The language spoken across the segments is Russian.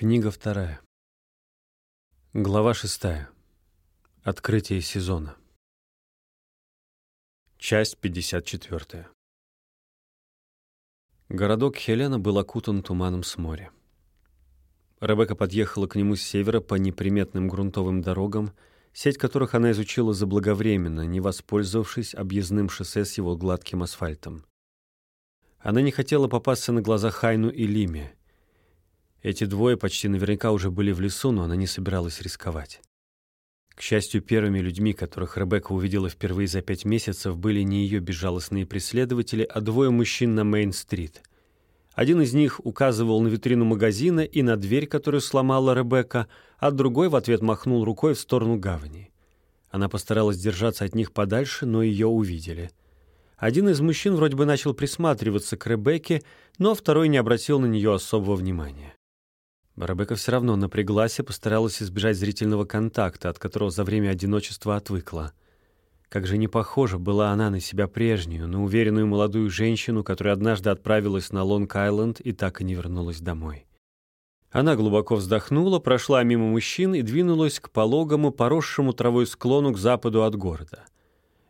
Книга вторая. Глава шестая. Открытие сезона. Часть 54. Городок Хелена был окутан туманом с моря. Ребекка подъехала к нему с севера по неприметным грунтовым дорогам, сеть которых она изучила заблаговременно, не воспользовавшись объездным шоссе с его гладким асфальтом. Она не хотела попасться на глаза Хайну и Лиме — эти двое почти наверняка уже были в лесу, но она не собиралась рисковать. К счастью, первыми людьми, которых Ребекка увидела впервые за пять месяцев, были не ее безжалостные преследователи, а двое мужчин на Мейн-стрит. Один из них указывал на витрину магазина и на дверь, которую сломала Ребекка, а другой в ответ махнул рукой в сторону гавани. Она постаралась держаться от них подальше, но ее увидели. Один из мужчин вроде бы начал присматриваться к Ребекке, но второй не обратил на нее особого внимания. Ребекка все равно напряглась и постаралась избежать зрительного контакта, от которого за время одиночества отвыкла. Как же не похожа была она на себя прежнюю, на уверенную молодую женщину, которая однажды отправилась на Лонг-Айленд и так и не вернулась домой. Она глубоко вздохнула, прошла мимо мужчин и двинулась к пологому, поросшему травой склону к западу от города.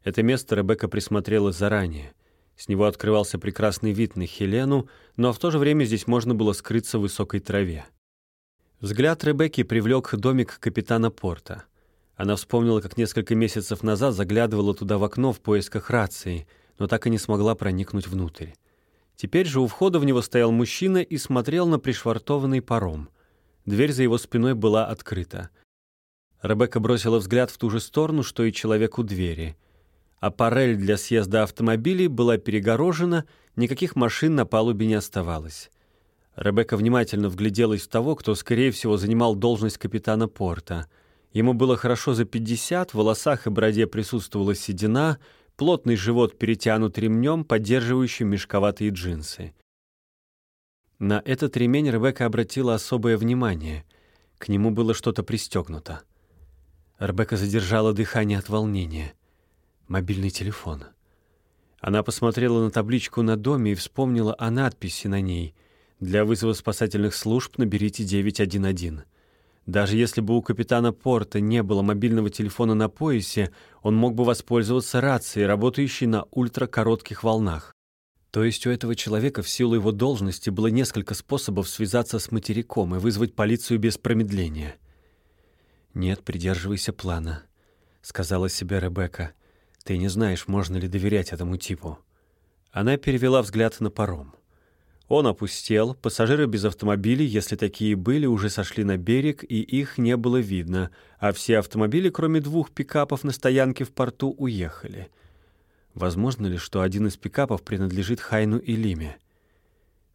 Это место Ребекка присмотрела заранее. С него открывался прекрасный вид на Хелену, но в то же время здесь можно было скрыться в высокой траве. Взгляд Ребекки привлек домик капитана Порта. Она вспомнила, как несколько месяцев назад заглядывала туда в окно в поисках рации, но так и не смогла проникнуть внутрь. Теперь же у входа в него стоял мужчина и смотрел на пришвартованный паром. Дверь за его спиной была открыта. Ребекка бросила взгляд в ту же сторону, что и человек у двери. А парель для съезда автомобилей была перегорожена, никаких машин на палубе не оставалось. Ребекка внимательно вгляделась в того, кто, скорее всего, занимал должность капитана порта. Ему было хорошо за пятьдесят, в волосах и бороде присутствовала седина, плотный живот перетянут ремнем, поддерживающим мешковатые джинсы. На этот ремень Ребекка обратила особое внимание. К нему было что-то пристегнуто. Ребекка задержала дыхание от волнения. Мобильный телефон. Она посмотрела на табличку на доме и вспомнила о надписи на ней — для вызова спасательных служб наберите 911. Даже если бы у капитана Порта не было мобильного телефона на поясе, он мог бы воспользоваться рацией, работающей на ультракоротких волнах. То есть у этого человека в силу его должности было несколько способов связаться с материком и вызвать полицию без промедления. «Нет, придерживайся плана», — сказала себе Ребекка. «Ты не знаешь, можно ли доверять этому типу». Она перевела взгляд на паром. Он опустел, пассажиры без автомобилей, если такие были, уже сошли на берег, и их не было видно, а все автомобили, кроме двух пикапов на стоянке в порту, уехали. Возможно ли, что один из пикапов принадлежит Хайну и Лиме?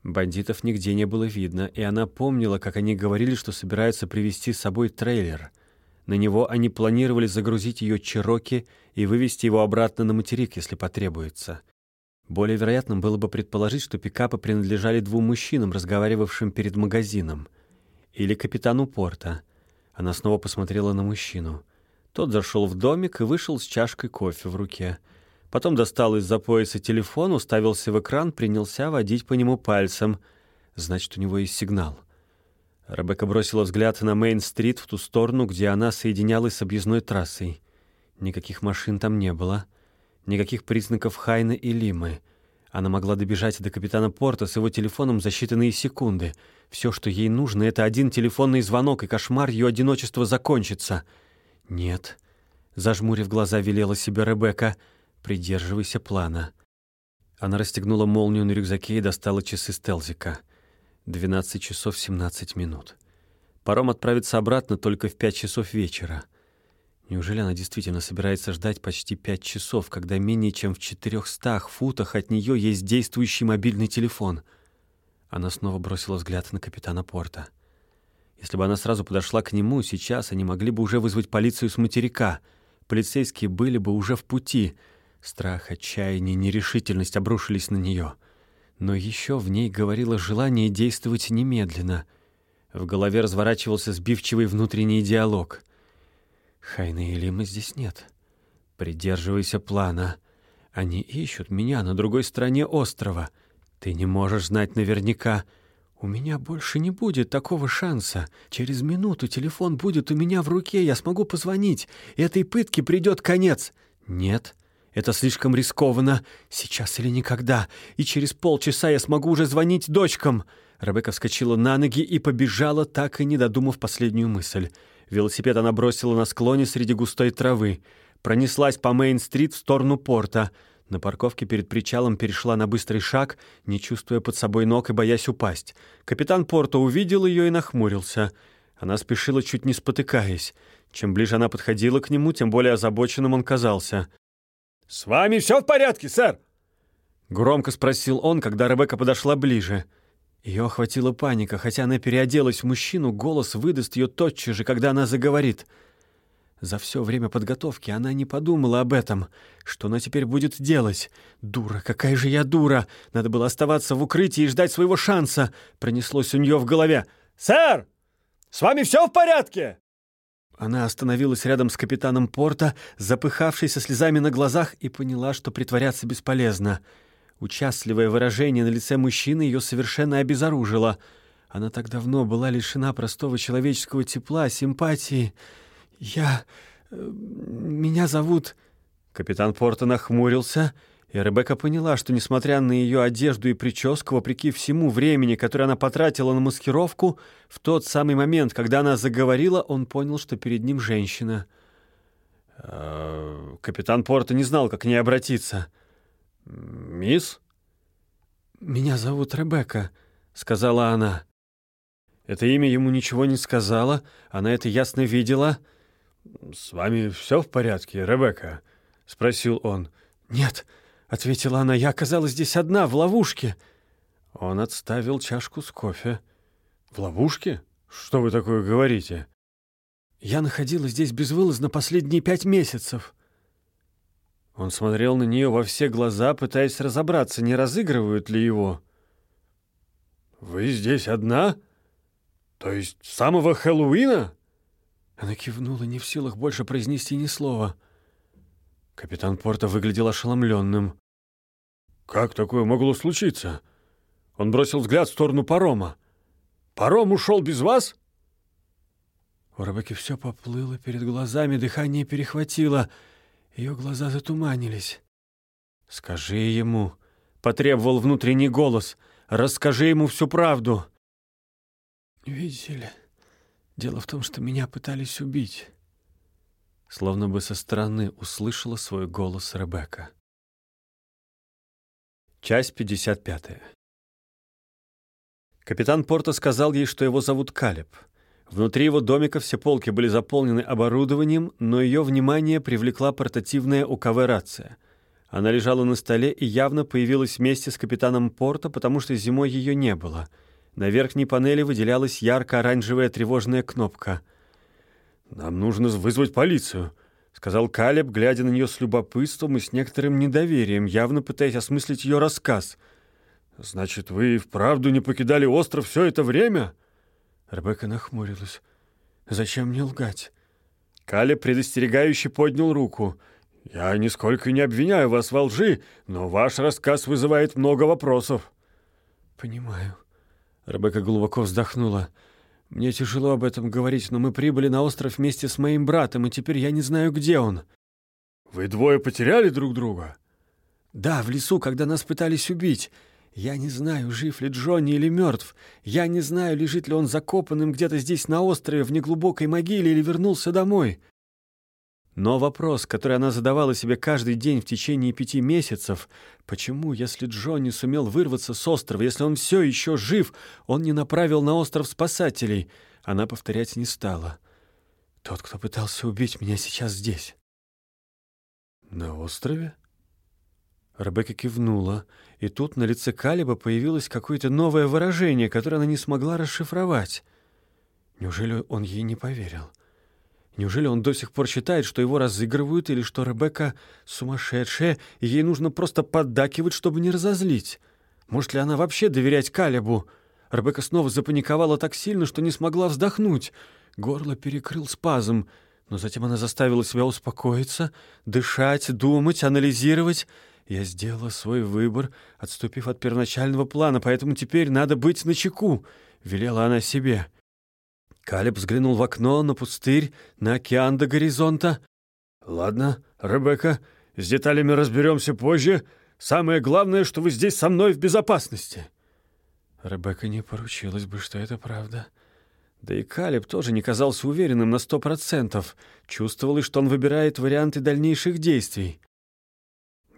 Бандитов нигде не было видно, и она помнила, как они говорили, что собираются привезти с собой трейлер. На него они планировали загрузить ее Чироки и вывезти его обратно на материк, если потребуется. Более вероятным было бы предположить, что пикапы принадлежали двум мужчинам, разговаривавшим перед магазином, или капитану порта. Она снова посмотрела на мужчину. Тот зашел в домик и вышел с чашкой кофе в руке. Потом достал из-за пояса телефон, уставился в экран, принялся водить по нему пальцем. Значит, у него есть сигнал. Ребекка бросила взгляд на Мейн-стрит в ту сторону, где она соединялась с объездной трассой. Никаких машин там не было. Никаких признаков Хайна и Лимы. Она могла добежать до капитана Порта с его телефоном за считанные секунды. Все, что ей нужно, это один телефонный звонок, и кошмар ее одиночества закончится. Нет. Зажмурив глаза, велела себе Ребекка. Придерживайся плана. Она расстегнула молнию на рюкзаке и достала часы Стелзика. 12 часов 17 минут. Паром отправится обратно только в 5 часов вечера. Неужели она действительно собирается ждать почти пять часов, когда менее чем в четырехстах футах от нее есть действующий мобильный телефон? Она снова бросила взгляд на капитана Порта. Если бы она сразу подошла к нему, сейчас они могли бы уже вызвать полицию с материка. Полицейские были бы уже в пути. Страх, отчаяние, нерешительность обрушились на нее. Но еще в ней говорило желание действовать немедленно. В голове разворачивался сбивчивый внутренний диалог — Хайна и Лимы здесь нет. Придерживайся плана. Они ищут меня на другой стороне острова. Ты не можешь знать наверняка. «У меня больше не будет такого шанса. Через минуту телефон будет у меня в руке, я смогу позвонить, этой пытке придет конец». «Нет, это слишком рискованно. Сейчас или никогда. И через полчаса я смогу уже звонить дочкам». Ребекка вскочила на ноги и побежала, так и не додумав последнюю мысль. Велосипед она бросила на склоне среди густой травы. Пронеслась по Мейн-стрит в сторону порта. На парковке перед причалом перешла на быстрый шаг, не чувствуя под собой ног и боясь упасть. Капитан порта увидел ее и нахмурился. Она спешила, чуть не спотыкаясь. Чем ближе она подходила к нему, тем более озабоченным он казался. «С вами все в порядке, сэр?» Громко спросил он, когда Ребекка подошла ближе. Ее охватила паника, хотя она переоделась в мужчину, голос выдаст ее тотчас же, когда она заговорит. За все время подготовки она не подумала об этом. Что она теперь будет делать? Дура, какая же я дура! Надо было оставаться в укрытии и ждать своего шанса. Пронеслось у нее в голове. «Сэр, с вами все в порядке?» Она остановилась рядом с капитаном порта, запыхавшей со слезами на глазах, и поняла, что притворяться бесполезно — Участливое выражение на лице мужчины ее совершенно обезоружило. Она так давно была лишена простого человеческого тепла, симпатии. «Я... Э, меня зовут...» Капитан Порта нахмурился, и Ребекка поняла, что, несмотря на ее одежду и прическу, вопреки всему времени, которое она потратила на маскировку, в тот самый момент, когда она заговорила, он понял, что перед ним женщина. Э, капитан Порта не знал, как к ней обратиться — «Мисс?» «Меня зовут Ребекка», — сказала она. Это имя ему ничего не сказала, она это ясно видела. «С вами все в порядке, Ребекка?» — спросил он. «Нет», — ответила она, — «я оказалась здесь одна, в ловушке». Он отставил чашку с кофе. «В ловушке? Что вы такое говорите?» «Я находилась здесь безвылазно последние пять месяцев». Он смотрел на нее во все глаза, пытаясь разобраться, не разыгрывают ли его. «Вы здесь одна? То есть самого Хэллоуина?» Она кивнула, не в силах больше произнести ни слова. Капитан Порта выглядел ошеломленным. «Как такое могло случиться?» Он бросил взгляд в сторону парома. «Паром ушел без вас?» У Ребекки все поплыло перед глазами, дыхание перехватило — ее глаза затуманились. «Скажи ему», — потребовал внутренний голос, — «расскажи ему всю правду». «Видите ли, дело в том, что меня пытались убить». Словно бы со стороны услышала свой голос Ребекка. Часть 55. Капитан Порто сказал ей, что его зовут Калеб — Внутри его домика все полки были заполнены оборудованием, но ее внимание привлекла портативная УКВ-рация. Она лежала на столе и явно появилась вместе с капитаном порта, потому что зимой ее не было. На верхней панели выделялась ярко-оранжевая тревожная кнопка. «Нам нужно вызвать полицию», — сказал Калеб, глядя на нее с любопытством и с некоторым недоверием, явно пытаясь осмыслить ее рассказ. «Значит, вы вправду не покидали остров все это время?» Ребекка нахмурилась. «Зачем мне лгать?» Каля предостерегающе поднял руку. «Я нисколько не обвиняю вас во лжи, но ваш рассказ вызывает много вопросов». «Понимаю». Ребекка глубоко вздохнула. «Мне тяжело об этом говорить, но мы прибыли на остров вместе с моим братом, и теперь я не знаю, где он». «Вы двое потеряли друг друга?» «Да, в лесу, когда нас пытались убить. Я не знаю, жив ли Джонни или мертв. Я не знаю, лежит ли он закопанным где-то здесь на острове в неглубокой могиле или вернулся домой. Но вопрос, который она задавала себе каждый день в течение пяти месяцев, почему, если Джонни сумел вырваться с острова, если он все еще жив, он не направил на остров спасателей, она повторять не стала. Тот, кто пытался убить меня сейчас здесь. «На острове?» Ребекка кивнула, и тут на лице Калиба появилось какое-то новое выражение, которое она не смогла расшифровать. Неужели он ей не поверил? Неужели он до сих пор считает, что его разыгрывают, или что Ребекка сумасшедшая, и ей нужно просто поддакивать, чтобы не разозлить? Может ли она вообще доверять Калибу? Ребекка снова запаниковала так сильно, что не смогла вздохнуть. Горло перекрыл спазм, но затем она заставила себя успокоиться, дышать, думать, анализировать — Я сделала свой выбор, отступив от первоначального плана, поэтому теперь надо быть начеку», — велела она себе. Калеб взглянул в окно, на пустырь, на океан до горизонта. «Ладно, Ребекка, с деталями разберемся позже. Самое главное, что вы здесь со мной в безопасности». Ребекка не поручилась бы, что это правда. Да и Калеб тоже не казался уверенным на сто процентов. Чувствовалось, что он выбирает варианты дальнейших действий.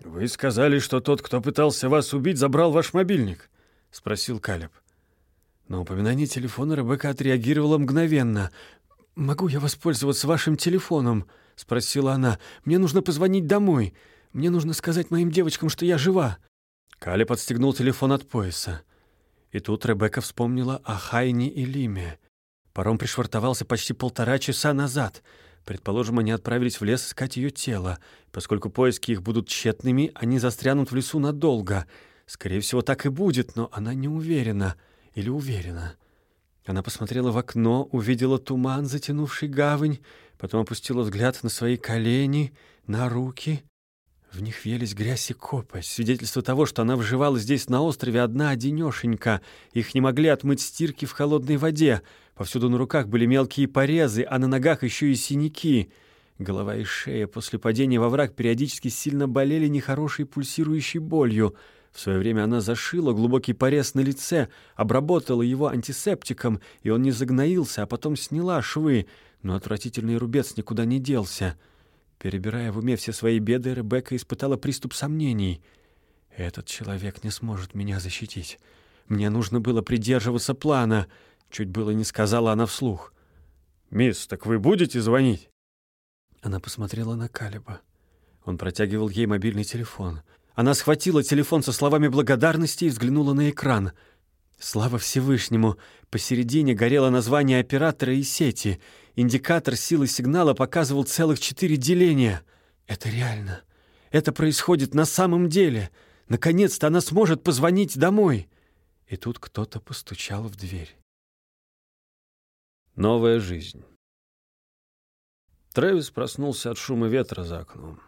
«Вы сказали, что тот, кто пытался вас убить, забрал ваш мобильник?» — спросил Калеб. На упоминание телефона Ребекка отреагировала мгновенно. «Могу я воспользоваться вашим телефоном?» — спросила она. «Мне нужно позвонить домой. Мне нужно сказать моим девочкам, что я жива». Калеб отстегнул телефон от пояса. И тут Ребекка вспомнила о Хайне и Лиме. Паром пришвартовался почти полтора часа назад — Предположим, они отправились в лес искать ее тело. Поскольку поиски их будут тщетными, они застрянут в лесу надолго. Скорее всего, так и будет, но она не уверена. Или уверена. Она посмотрела в окно, увидела туман, затянувший гавань, потом опустила взгляд на свои колени, на руки. В них въелись грязь и копоть, свидетельство того, что она вживала здесь на острове одна одинешенька. Их не могли отмыть стирки в холодной воде — Повсюду на руках были мелкие порезы, а на ногах еще и синяки. Голова и шея после падения во враг периодически сильно болели нехорошей пульсирующей болью. В свое время она зашила глубокий порез на лице, обработала его антисептиком, и он не загноился, а потом сняла швы, но отвратительный рубец никуда не делся. Перебирая в уме все свои беды, Ребекка испытала приступ сомнений. «Этот человек не сможет меня защитить. Мне нужно было придерживаться плана». Чуть было не сказала она вслух. «Мисс, так вы будете звонить?» Она посмотрела на Калиба. Он протягивал ей мобильный телефон. Она схватила телефон со словами благодарности и взглянула на экран. Слава Всевышнему! Посередине горело название оператора и сети. Индикатор силы сигнала показывал целых четыре деления. Это реально. Это происходит на самом деле. Наконец-то она сможет позвонить домой. И тут кто-то постучал в дверь. Новая жизнь. Трэвис проснулся от шума ветра за окном.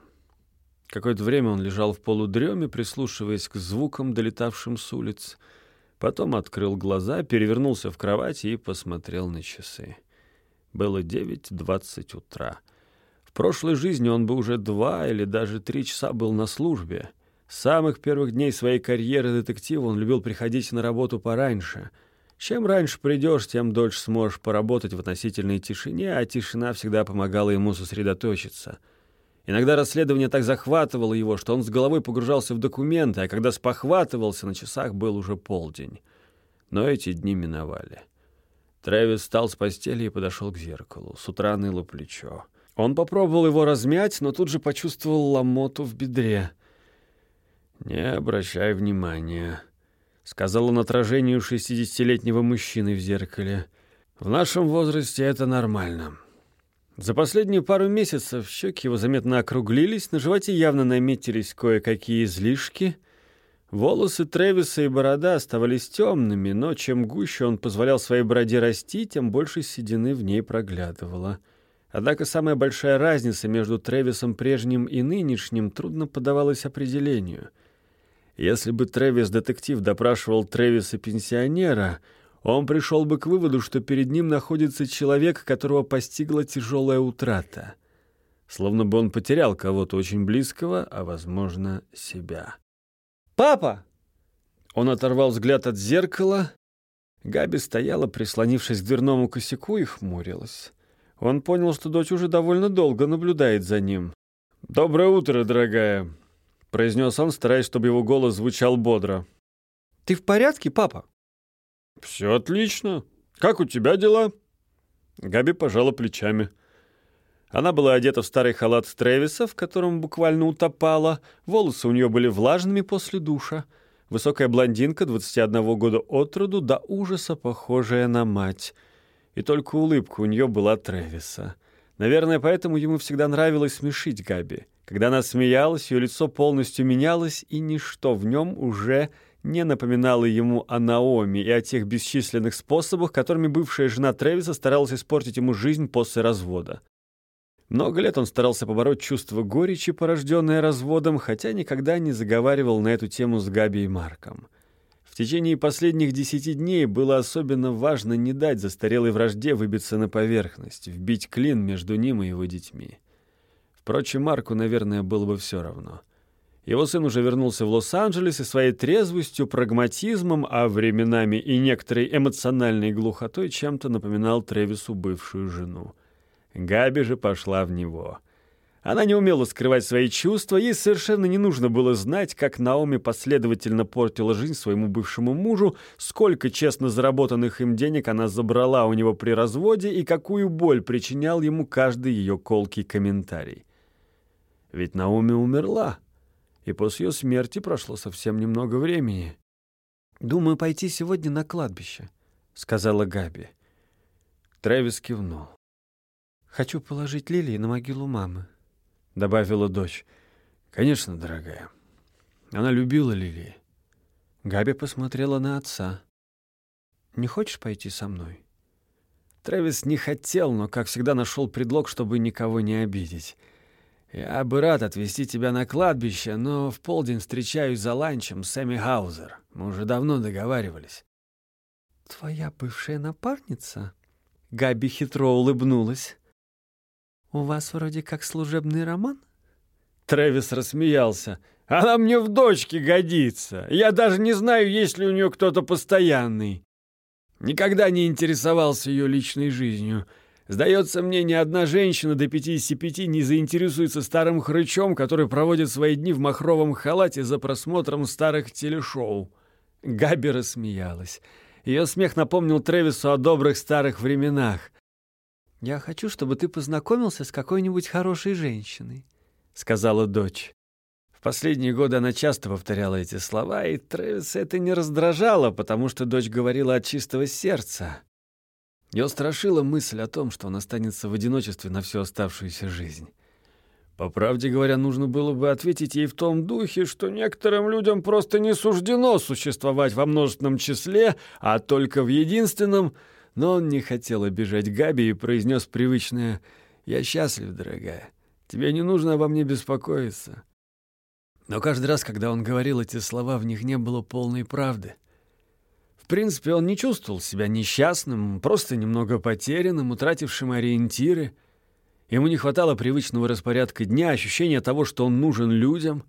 Какое-то время он лежал в полудреме, прислушиваясь к звукам, долетавшим с улиц. Потом открыл глаза, перевернулся в кровати и посмотрел на часы. Было 9.20 утра. В прошлой жизни он бы уже два или даже три часа был на службе. С самых первых дней своей карьеры детектива он любил приходить на работу пораньше — чем раньше придешь, тем дольше сможешь поработать в относительной тишине, а тишина всегда помогала ему сосредоточиться. Иногда расследование так захватывало его, что он с головой погружался в документы, а когда спохватывался, на часах был уже полдень. Но эти дни миновали. Трэвис встал с постели и подошел к зеркалу. С утра ныло плечо. Он попробовал его размять, но тут же почувствовал ломоту в бедре. «Не обращай внимания», сказал он отражению шестидесятилетнего мужчины в зеркале. В нашем возрасте это нормально. За последние пару месяцев щеки его заметно округлились, на животе явно наметились кое-какие излишки. Волосы Тревиса и борода оставались темными, но чем гуще он позволял своей бороде расти, тем больше седины в ней проглядывало. Однако самая большая разница между Тревисом прежним и нынешним трудно подавалась определению — если бы Трэвис-детектив допрашивал Трэвиса-пенсионера, он пришел бы к выводу, что перед ним находится человек, которого постигла тяжелая утрата. Словно бы он потерял кого-то очень близкого, а, возможно, себя. «Папа!» Он оторвал взгляд от зеркала. Габи стояла, прислонившись к дверному косяку, и хмурилась. Он понял, что дочь уже довольно долго наблюдает за ним. «Доброе утро, дорогая!» — произнес он, стараясь, чтобы его голос звучал бодро. «Ты в порядке, папа?» «Все отлично. Как у тебя дела?» Габи пожала плечами. Она была одета в старый халат Тревиса, в котором буквально утопала. Волосы у нее были влажными после душа. Высокая блондинка, 21 года от роду, до ужаса похожая на мать. И только улыбка у нее была Тревиса. Наверное, поэтому ему всегда нравилось смешить Габи. Когда она смеялась, ее лицо полностью менялось, и ничто в нем уже не напоминало ему о Наоми и о тех бесчисленных способах, которыми бывшая жена Тревиса старалась испортить ему жизнь после развода. Много лет он старался побороть чувство горечи, порожденное разводом, хотя никогда не заговаривал на эту тему с Габи и Марком. В течение последних десяти дней было особенно важно не дать застарелой вражде выбиться на поверхность, вбить клин между ним и его детьми. Впрочем, Марку, наверное, было бы все равно. Его сын уже вернулся в Лос-Анджелес и своей трезвостью, прагматизмом, а временами и некоторой эмоциональной глухотой чем-то напоминал Тревису бывшую жену. Габи же пошла в него. Она не умела скрывать свои чувства, ей совершенно не нужно было знать, как Наоми последовательно портила жизнь своему бывшему мужу, сколько честно заработанных им денег она забрала у него при разводе и какую боль причинял ему каждый ее колкий комментарий. Ведь Наоми умерла, и после ее смерти прошло совсем немного времени. «Думаю, пойти сегодня на кладбище», — сказала Габи. Трэвис кивнул. «Хочу положить лилии на могилу мамы», — добавила дочь. «Конечно, дорогая. Она любила лилии». Габи посмотрела на отца. «Не хочешь пойти со мной?» Трэвис не хотел, но, как всегда, нашел предлог, чтобы никого не обидеть. «Я бы рад отвезти тебя на кладбище, но в полдень встречаюсь за ланчем с Эми Хаузер. Мы уже давно договаривались». «Твоя бывшая напарница?» Габи хитро улыбнулась. «У вас вроде как служебный роман?» Трэвис рассмеялся. «Она мне в дочке годится. Я даже не знаю, есть ли у нее кто-то постоянный. Никогда не интересовался ее личной жизнью. Сдается мне, ни одна женщина до 55 не заинтересуется старым хрычом, который проводит свои дни в махровом халате за просмотром старых телешоу». Габи рассмеялась. Ее смех напомнил Трэвису о добрых старых временах. «Я хочу, чтобы ты познакомился с какой-нибудь хорошей женщиной», — сказала дочь. В последние годы она часто повторяла эти слова, и Трэвис это не раздражало, потому что дочь говорила от чистого сердца. Ее страшила мысль о том, что он останется в одиночестве на всю оставшуюся жизнь. По правде говоря, нужно было бы ответить ей в том духе, что некоторым людям просто не суждено существовать во множественном числе, а только в единственном — но он не хотел обижать Габи и произнес привычное «Я счастлив, дорогая. Тебе не нужно обо мне беспокоиться». Но каждый раз, когда он говорил эти слова, в них не было полной правды. Принципе, он не чувствовал себя несчастным, просто немного потерянным, утратившим ориентиры. Ему не хватало привычного распорядка дня, ощущения того, что он нужен людям.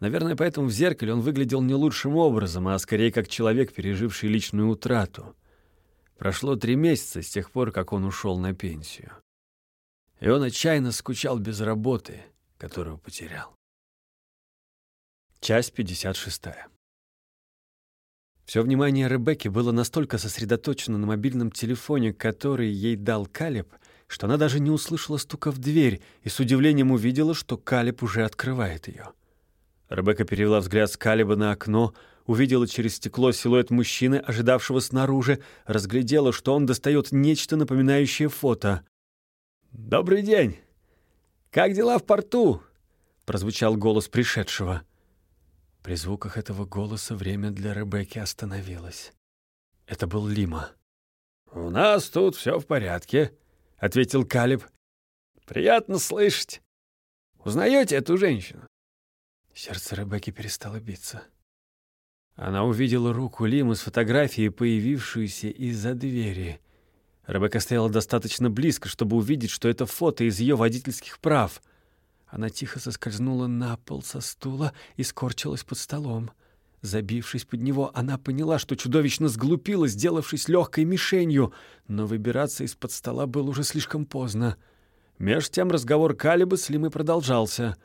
Наверное, поэтому в зеркале он выглядел не лучшим образом, а скорее как человек, переживший личную утрату. Прошло три месяца с тех пор, как он ушел на пенсию. И он отчаянно скучал без работы, которую потерял. Часть 56. Все внимание Ребекки было настолько сосредоточено на мобильном телефоне, который ей дал Калеб, что она даже не услышала стука в дверь и с удивлением увидела, что Калеб уже открывает ее. Ребекка перевела взгляд с Калеба на окно, увидела через стекло силуэт мужчины, ожидавшего снаружи, разглядела, что он достает нечто напоминающее фото. «Добрый день! Как дела в порту?» — прозвучал голос пришедшего. При звуках этого голоса время для Ребекки остановилось. Это был Лима. «У нас тут все в порядке», — ответил Калиб. «Приятно слышать. Узнаете эту женщину?» Сердце Ребекки перестало биться. Она увидела руку Лимы с фотографией, появившуюся из-за двери. Ребекка стояла достаточно близко, чтобы увидеть, что это фото из ее водительских прав. Она тихо соскользнула на пол со стула и скорчилась под столом. Забившись под него, она поняла, что чудовищно сглупила, сделавшись легкой мишенью, но выбираться из-под стола было уже слишком поздно. Меж тем разговор Калиба с Лимой продолжался.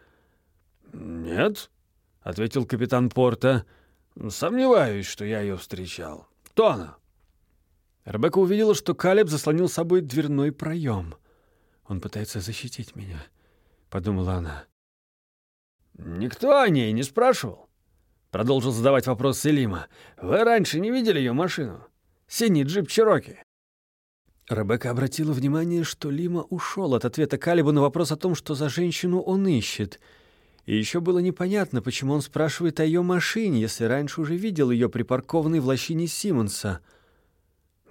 «Нет», — ответил капитан Порта, — Сомневаюсь, что я ее встречал. Кто она? Ребекка увидела, что Калеб заслонил собой дверной проем. Он пытается защитить меня, подумала она. Никто о ней не спрашивал. Продолжил задавать вопрос Селима. Вы раньше не видели ее машину? Синий джип Чироки. Ребекка обратила внимание, что Лима ушел от ответа Калиба на вопрос о том, что за женщину он ищет — и еще было непонятно, почему он спрашивает о ее машине, если раньше уже видел ее припаркованной в лощине Симмонса.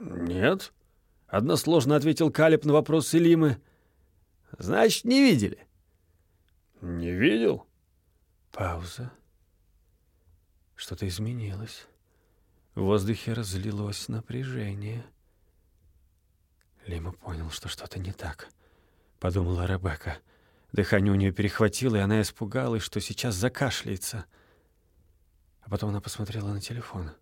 «Нет», — односложно ответил Калеб на вопрос Элимы. Значит, не видели?» «Не видел?» Пауза. Что-то изменилось. В воздухе разлилось напряжение. Лима понял, что что-то не так. Подумала Ребекка. Дыхание у нее перехватило, и она испугалась, что сейчас закашляется. А потом она посмотрела на телефон.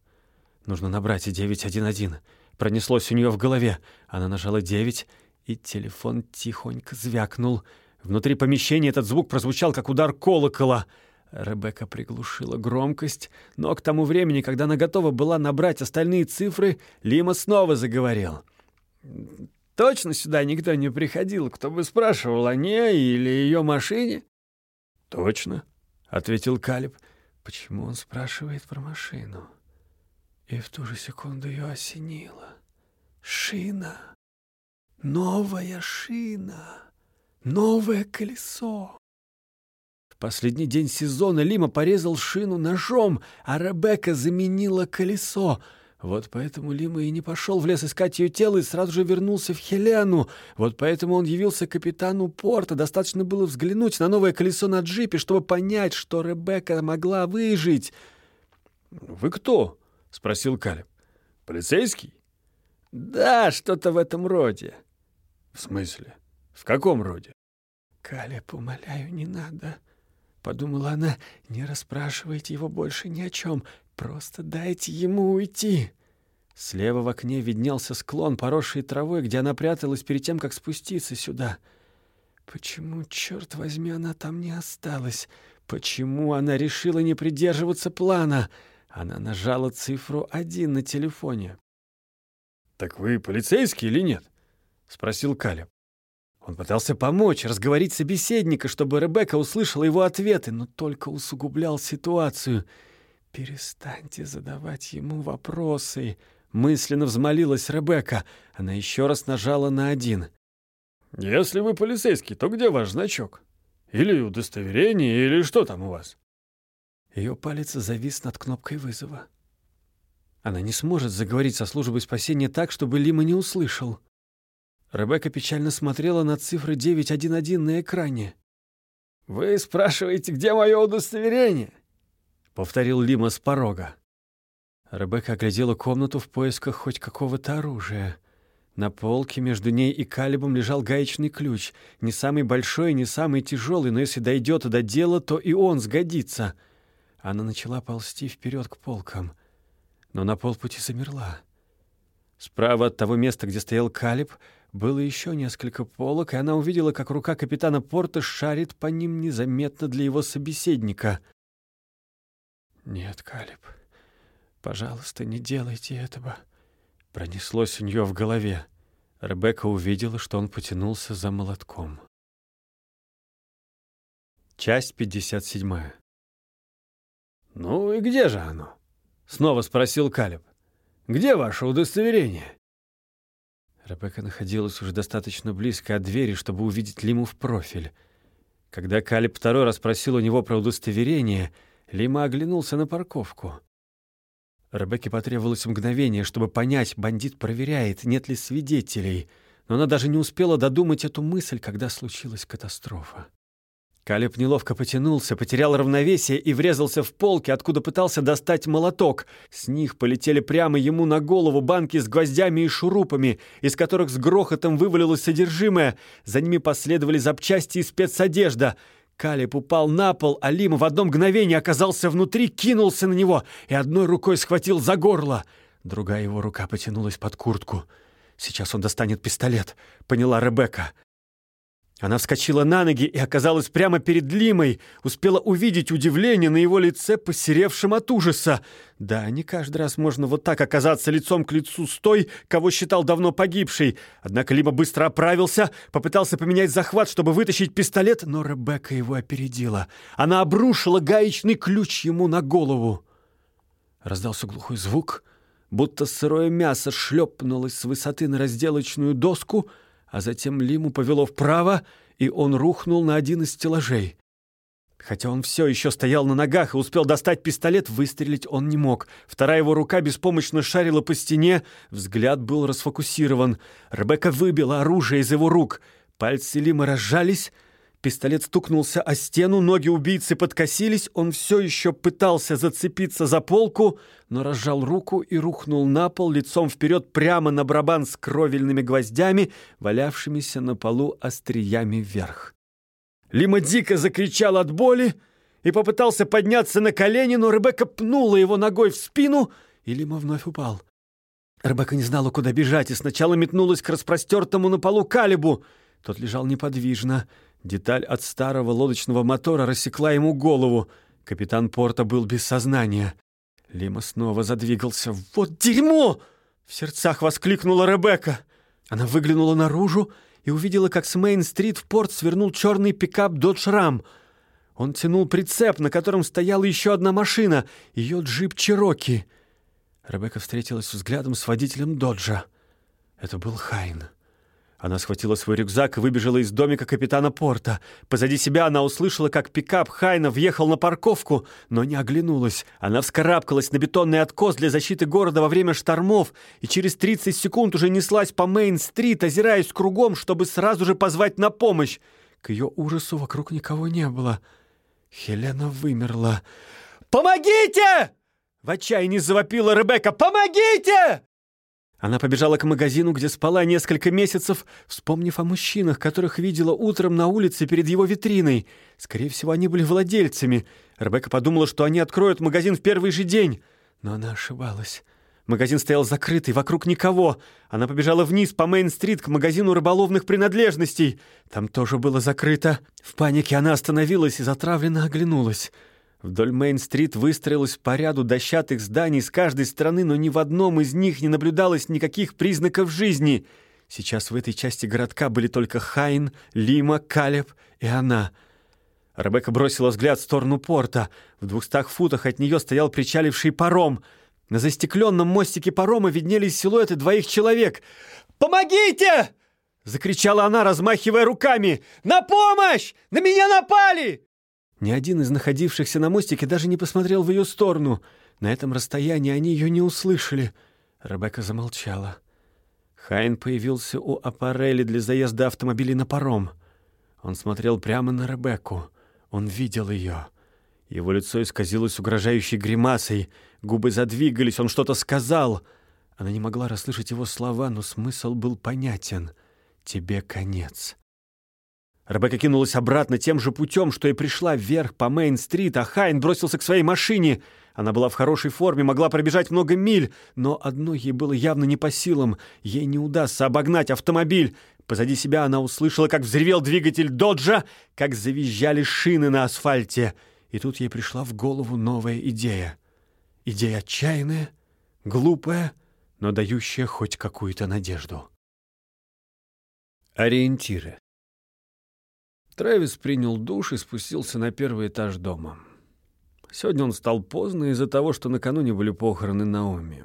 Нужно набрать 911. Пронеслось у нее в голове. Она нажала 9, и телефон тихонько звякнул. Внутри помещения этот звук прозвучал, как удар колокола — Ребекка приглушила громкость, но к тому времени, когда она готова была набрать остальные цифры, Лима снова заговорил. «Точно сюда никто не приходил, кто бы спрашивал о ней или ее машине?» «Точно», — ответил Калиб. «Почему он спрашивает про машину?» И в ту же секунду ее осенило. «Шина! Новая шина! Новое колесо!» последний день сезона Лима порезал шину ножом, а Ребекка заменила колесо. Вот поэтому Лима и не пошел в лес искать ее тело и сразу же вернулся в Хелену. Вот поэтому он явился капитану порта. Достаточно было взглянуть на новое колесо на джипе, чтобы понять, что Ребекка могла выжить. «Вы кто?» — спросил Калеб. «Полицейский?» «Да, что-то в этом роде». «В смысле? В каком роде?» «Калеб, умоляю, не надо», Подумала она, не расспрашивайте его больше ни о чем, просто дайте ему уйти. Слева в окне виднелся склон, поросший травой, где она пряталась перед тем, как спуститься сюда. Почему, черт возьми, она там не осталась? Почему она решила не придерживаться плана? Она нажала цифру один на телефоне. «Так вы полицейский или нет?» — спросил Калеб. Он пытался помочь, разговорить собеседника, чтобы Ребекка услышала его ответы, но только усугублял ситуацию. «Перестаньте задавать ему вопросы», — мысленно взмолилась Ребекка. Она еще раз нажала на один. «Если вы полицейский, то где ваш значок? Или удостоверение, или что там у вас?» Ее палец завис над кнопкой вызова. Она не сможет заговорить со службой спасения так, чтобы Лима не услышал. Ребекка печально смотрела на цифры 911 на экране. «Вы спрашиваете, где мое удостоверение?» — повторил Лима с порога. Ребекка оглядела комнату в поисках хоть какого-то оружия. На полке между ней и Калибом лежал гаечный ключ. Не самый большой, не самый тяжелый, но если дойдет до дела, то и он сгодится. Она начала ползти вперед к полкам, но на полпути замерла. Справа от того места, где стоял Калиб, было еще несколько полок, и она увидела, как рука капитана Порта шарит по ним незаметно для его собеседника. «Нет, Калиб, пожалуйста, не делайте этого», — пронеслось у нее в голове. Ребекка увидела, что он потянулся за молотком. Часть 57. «Ну и где же оно?» — снова спросил Калиб. «Где ваше удостоверение?» Ребекка находилась уже достаточно близко от двери, чтобы увидеть Лиму в профиль. Когда Калиб второй раз спросил у него про удостоверение, Лима оглянулся на парковку. Ребекке потребовалось мгновение, чтобы понять, бандит проверяет, нет ли свидетелей, но она даже не успела додумать эту мысль, когда случилась катастрофа. Калеб неловко потянулся, потерял равновесие и врезался в полки, откуда пытался достать молоток. С них полетели прямо ему на голову банки с гвоздями и шурупами, из которых с грохотом вывалилось содержимое. За ними последовали запчасти и спецодежда. Калеб упал на пол, а Лима в одно мгновение оказался внутри, кинулся на него и одной рукой схватил за горло. Другая его рука потянулась под куртку. «Сейчас он достанет пистолет», — поняла Ребекка. Она вскочила на ноги и оказалась прямо перед Лимой, успела увидеть удивление на его лице, посеревшем от ужаса. Да, не каждый раз можно вот так оказаться лицом к лицу с той, кого считал давно погибшей. Однако Лима быстро оправился, попытался поменять захват, чтобы вытащить пистолет, но Ребекка его опередила. Она обрушила гаечный ключ ему на голову. Раздался глухой звук, будто сырое мясо шлепнулось с высоты на разделочную доску — а затем Лиму повело вправо, и он рухнул на один из стеллажей. Хотя он все еще стоял на ногах и успел достать пистолет, выстрелить он не мог. Вторая его рука беспомощно шарила по стене, взгляд был расфокусирован. Ребекка выбила оружие из его рук. Пальцы Лима разжались, пистолет стукнулся о стену, ноги убийцы подкосились, он все еще пытался зацепиться за полку, но разжал руку и рухнул на пол лицом вперед прямо на барабан с кровельными гвоздями, валявшимися на полу остриями вверх. Лима дико закричал от боли и попытался подняться на колени, но Ребекка пнула его ногой в спину, и Лима вновь упал. Ребекка не знала, куда бежать, и сначала метнулась к распростертому на полу Калибу — тот лежал неподвижно. Деталь от старого лодочного мотора рассекла ему голову. Капитан Порта был без сознания. Лима снова задвигался. «Вот дерьмо!» — в сердцах воскликнула Ребекка. Она выглянула наружу и увидела, как с Мейн-стрит в порт свернул черный пикап «Додж Рам». Он тянул прицеп, на котором стояла еще одна машина, ее джип «Чироки». Ребекка встретилась взглядом с водителем «Доджа». Это был Хайн. Она схватила свой рюкзак и выбежала из домика капитана Порта. Позади себя она услышала, как пикап Хайна въехал на парковку, но не оглянулась. Она вскарабкалась на бетонный откос для защиты города во время штормов и через 30 секунд уже неслась по Мейн-стрит, озираясь кругом, чтобы сразу же позвать на помощь. К ее ужасу вокруг никого не было. Хелена вымерла. «Помогите!» В отчаянии завопила Ребекка. «Помогите!» Она побежала к магазину, где спала несколько месяцев, вспомнив о мужчинах, которых видела утром на улице перед его витриной. Скорее всего, они были владельцами. Ребекка подумала, что они откроют магазин в первый же день. Но она ошибалась. Магазин стоял закрытый, вокруг никого. Она побежала вниз по Мейн-стрит к магазину рыболовных принадлежностей. Там тоже было закрыто. В панике она остановилась и затравленно оглянулась. Вдоль Мейн-стрит выстроилась по ряду дощатых зданий с каждой стороны, но ни в одном из них не наблюдалось никаких признаков жизни. Сейчас в этой части городка были только Хайн, Лима, Калеб и она. Ребекка бросила взгляд в сторону порта. В двухстах футах от нее стоял причаливший паром. На застекленном мостике парома виднелись силуэты двоих человек. «Помогите!» — закричала она, размахивая руками. «На помощь! На меня напали!» Ни один из находившихся на мостике даже не посмотрел в ее сторону. На этом расстоянии они ее не услышали. Ребекка замолчала. Хайн появился у аппарели для заезда автомобилей на паром. Он смотрел прямо на Ребекку. Он видел ее. Его лицо исказилось угрожающей гримасой. Губы задвигались, он что-то сказал. Она не могла расслышать его слова, но смысл был понятен. «Тебе конец». Ребекка кинулась обратно тем же путем, что и пришла вверх по Мейн-стрит, а Хайн бросился к своей машине. Она была в хорошей форме, могла пробежать много миль, но одно ей было явно не по силам. Ей не удастся обогнать автомобиль. Позади себя она услышала, как взревел двигатель «Доджа», как завизжали шины на асфальте. И тут ей пришла в голову новая идея. Идея отчаянная, глупая, но дающая хоть какую-то надежду. Ориентиры. Трэвис принял душ и спустился на первый этаж дома. Сегодня он встал поздно из-за того, что накануне были похороны Наоми.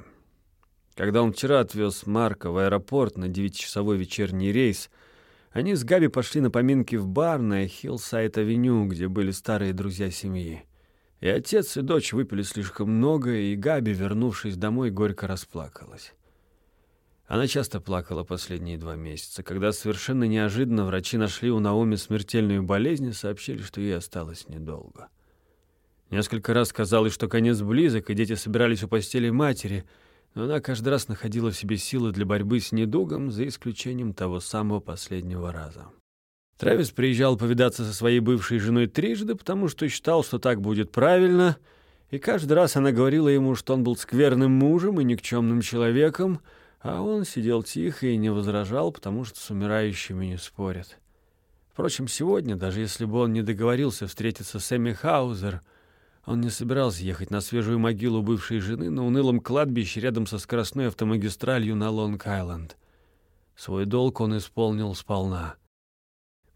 Когда он вчера отвез Марка в аэропорт на девятичасовой вечерний рейс, они с Габи пошли на поминки в бар на Хиллсайд-авеню, где были старые друзья семьи. И отец и дочь выпили слишком много, и Габи, вернувшись домой, горько расплакалась. Она часто плакала последние два месяца. Когда совершенно неожиданно врачи нашли у Наоми смертельную болезнь и сообщили, что ей осталось недолго. Несколько раз казалось, что конец близок, и дети собирались у постели матери, но она каждый раз находила в себе силы для борьбы с недугом, за исключением того самого последнего раза. Трэвис приезжал повидаться со своей бывшей женой трижды, потому что считал, что так будет правильно, и каждый раз она говорила ему, что он был скверным мужем и никчемным человеком, а он сидел тихо и не возражал, потому что с умирающими не спорят. Впрочем, сегодня, даже если бы он не договорился встретиться с Эми Хаузер, он не собирался ехать на свежую могилу бывшей жены на унылом кладбище рядом со скоростной автомагистралью на Лонг-Айленд. Свой долг он исполнил сполна.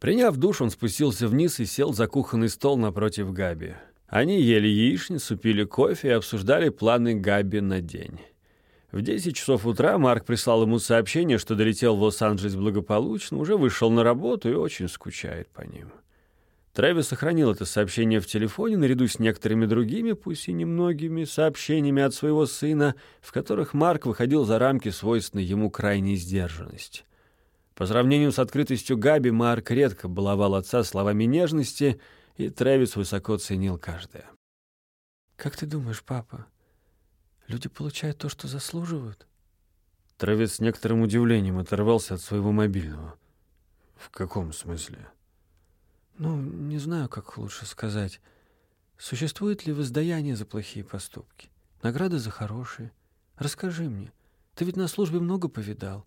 Приняв душ, он спустился вниз и сел за кухонный стол напротив Габи. Они ели яичницу, пили кофе и обсуждали планы Габи на день. В 10 часов утра Марк прислал ему сообщение, что долетел в Лос-Анджелес благополучно, уже вышел на работу и очень скучает по ним. Трэвис сохранил это сообщение в телефоне наряду с некоторыми другими, пусть и немногими, сообщениями от своего сына, в которых Марк выходил за рамки свойственной ему крайней сдержанности. По сравнению с открытостью Габи, Марк редко баловал отца словами нежности, и Трэвис высоко ценил каждое. «Как ты думаешь, папа, люди получают то, что заслуживают?» Трэвис с некоторым удивлением оторвался от своего мобильного. «В каком смысле?» «Ну, не знаю, как лучше сказать. Существует ли воздаяние за плохие поступки? Награда за хорошие? Расскажи мне. Ты ведь на службе много повидал.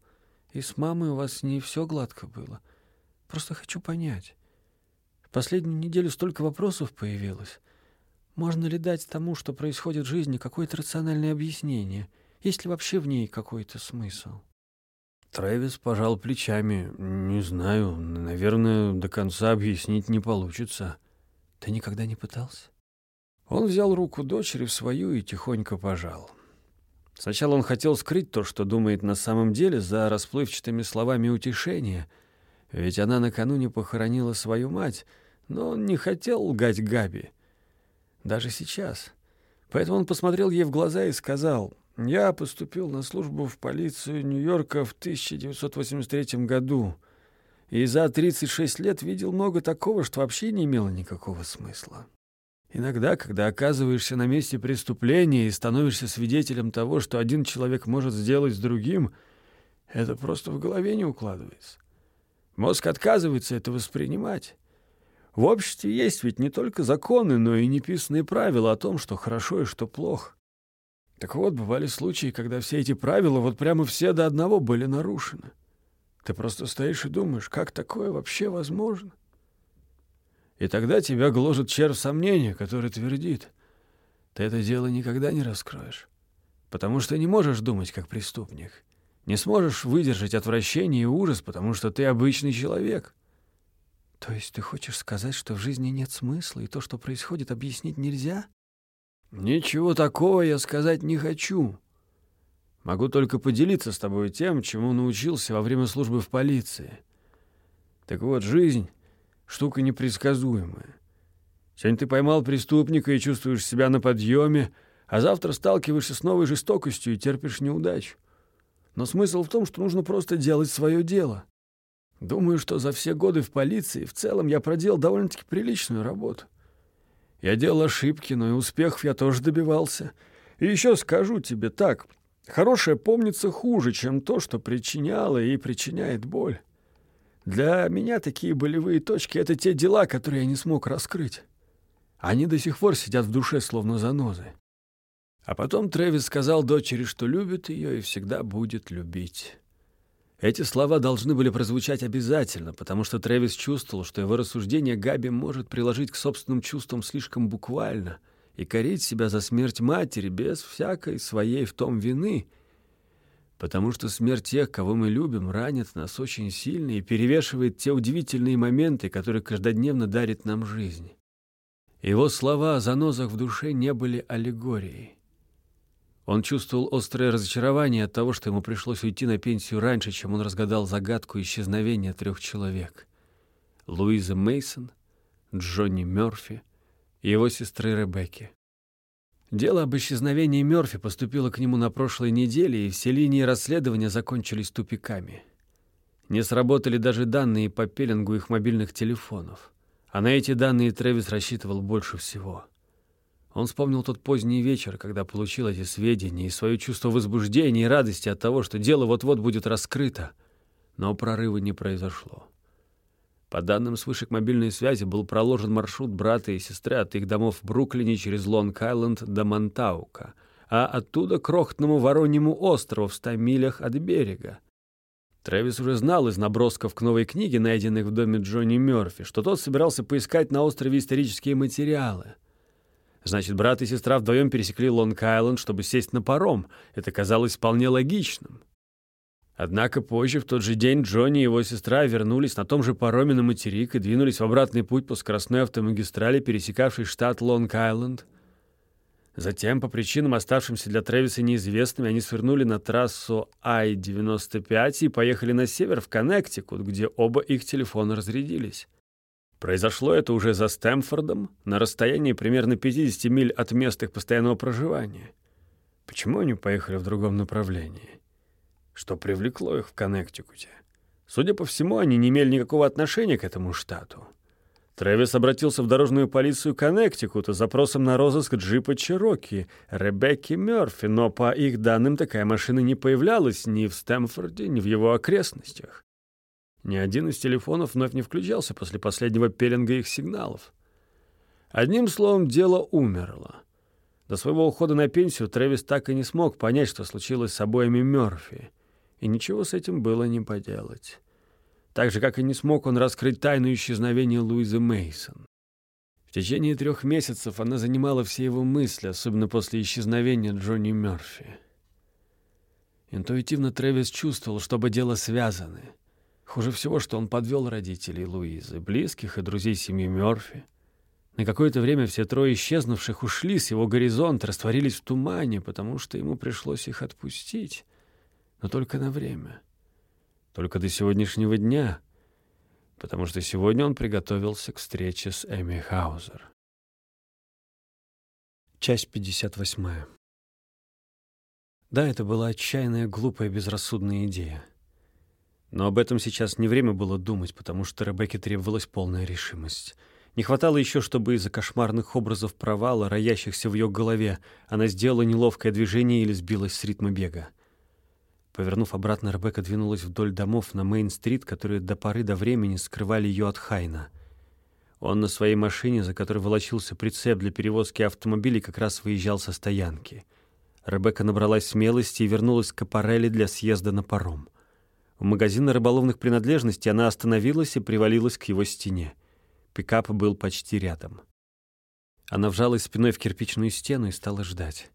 И с мамой у вас не все гладко было. Просто хочу понять. В последнюю неделю столько вопросов появилось. Можно ли дать тому, что происходит в жизни, какое-то рациональное объяснение? Есть ли вообще в ней какой-то смысл? Трэвис пожал плечами. Не знаю, наверное, до конца объяснить не получится. Ты никогда не пытался? Он взял руку дочери в свою и тихонько пожал. Сначала он хотел скрыть то, что думает на самом деле, за расплывчатыми словами утешения, ведь она накануне похоронила свою мать, но он не хотел лгать Габи. Даже сейчас. Поэтому он посмотрел ей в глаза и сказал, «Я поступил на службу в полицию Нью-Йорка в 1983 году, и за 36 лет видел много такого, что вообще не имело никакого смысла. Иногда, когда оказываешься на месте преступления и становишься свидетелем того, что один человек может сделать с другим, это просто в голове не укладывается. Мозг отказывается это воспринимать. В обществе есть ведь не только законы, но и неписанные правила о том, что хорошо и что плохо. Так вот, бывали случаи, когда все эти правила вот прямо все до одного были нарушены. Ты просто стоишь и думаешь, как такое вообще возможно? И тогда тебя гложет червь сомнения, который твердит. Ты это дело никогда не раскроешь. Потому что не можешь думать как преступник. Не сможешь выдержать отвращение и ужас, потому что ты обычный человек. То есть ты хочешь сказать, что в жизни нет смысла, и то, что происходит, объяснить нельзя? Ничего такого я сказать не хочу. Могу только поделиться с тобой тем, чему научился во время службы в полиции. Так вот, жизнь штука непредсказуемая. Сегодня ты поймал преступника и чувствуешь себя на подъеме, а завтра сталкиваешься с новой жестокостью и терпишь неудачу. Но смысл в том, что нужно просто делать свое дело. Думаю, что за все годы в полиции в целом я проделал довольно-таки приличную работу. Я делал ошибки, но и успехов я тоже добивался. И еще скажу тебе так, хорошее помнится хуже, чем то, что причиняло и причиняет боль. Для меня такие болевые точки — это те дела, которые я не смог раскрыть. Они до сих пор сидят в душе, словно занозы. А потом Трэвис сказал дочери, что любит ее и всегда будет любить. Эти слова должны были прозвучать обязательно, потому что Трэвис чувствовал, что его рассуждение Габи может приложить к собственным чувствам слишком буквально и корить себя за смерть матери без всякой своей в том вины — потому что смерть тех, кого мы любим, ранит нас очень сильно и перевешивает те удивительные моменты, которые каждодневно дарит нам жизнь. Его слова о занозах в душе не были аллегорией. Он чувствовал острое разочарование от того, что ему пришлось уйти на пенсию раньше, чем он разгадал загадку исчезновения трех человек. Луизы Мейсон, Джонни Мёрфи и его сестры Ребекки. Дело об исчезновении Мёрфи поступило к нему на прошлой неделе, и все линии расследования закончились тупиками. Не сработали даже данные по пеленгу их мобильных телефонов. А на эти данные Трэвис рассчитывал больше всего. Он вспомнил тот поздний вечер, когда получил эти сведения, и свое чувство возбуждения и радости от того, что дело вот-вот будет раскрыто. Но прорыва не произошло. По данным с вышек мобильной связи, был проложен маршрут брата и сестры от их домов в Бруклине через Лонг-Айленд до Монтаука, а оттуда к крохотному Вороньему острову в ста милях от берега. Трэвис уже знал из набросков к новой книге, найденных в доме Джонни Мёрфи, что тот собирался поискать на острове исторические материалы. Значит, брат и сестра вдвоем пересекли Лонг-Айленд, чтобы сесть на паром. Это казалось вполне логичным. Однако позже, в тот же день, Джонни и его сестра вернулись на том же пароме на материк и двинулись в обратный путь по скоростной автомагистрали, пересекавшей штат Лонг-Айленд. Затем, по причинам, оставшимся для Трэвиса неизвестными, они свернули на трассу Ай-95 и поехали на север, в Коннектикут, где оба их телефона разрядились. Произошло это уже за Стэмфордом, на расстоянии примерно 50 миль от места их постоянного проживания. Почему они поехали в другом направлении? что привлекло их в Коннектикуте. Судя по всему, они не имели никакого отношения к этому штату. Трэвис обратился в дорожную полицию Коннектикута с запросом на розыск джипа Чероки Ребекки Мёрфи, но по их данным такая машина не появлялась ни в Стэмфорде, ни в его окрестностях. Ни один из телефонов вновь не включался после последнего пеленга их сигналов. Одним словом, дело умерло. До своего ухода на пенсию Трэвис так и не смог понять, что случилось с обоими Мёрфи, и ничего с этим было не поделать так же, как и не смог он раскрыть тайну исчезновения Луизы Мейсон. В течение трех месяцев она занимала все его мысли, особенно после исчезновения Джонни Мёрфи. Интуитивно Трэвис чувствовал, что оба дела связаны. Хуже всего, что он подвел родителей Луизы, близких и друзей семьи Мёрфи. На какое-то время все трое исчезнувших ушли с его горизонта, растворились в тумане, потому что ему пришлось их отпустить, но только на время — только до сегодняшнего дня, потому что сегодня он приготовился к встрече с Эми Хаузер. Часть 58. Да, это была отчаянная, глупая, безрассудная идея. Но об этом сейчас не время было думать, потому что Ребекке требовалась полная решимость. Не хватало еще, чтобы из-за кошмарных образов провала, роящихся в ее голове, она сделала неловкое движение или сбилась с ритма бега. Повернув обратно, Ребекка двинулась вдоль домов на Мейн-стрит, которые до поры до времени скрывали ее от Хайна. Он на своей машине, за которой волочился прицеп для перевозки автомобилей, как раз выезжал со стоянки. Ребекка набралась смелости и вернулась к Аппарелли для съезда на паром. У магазина рыболовных принадлежностей она остановилась и привалилась к его стене. Пикап был почти рядом. Она вжалась спиной в кирпичную стену и стала ждать.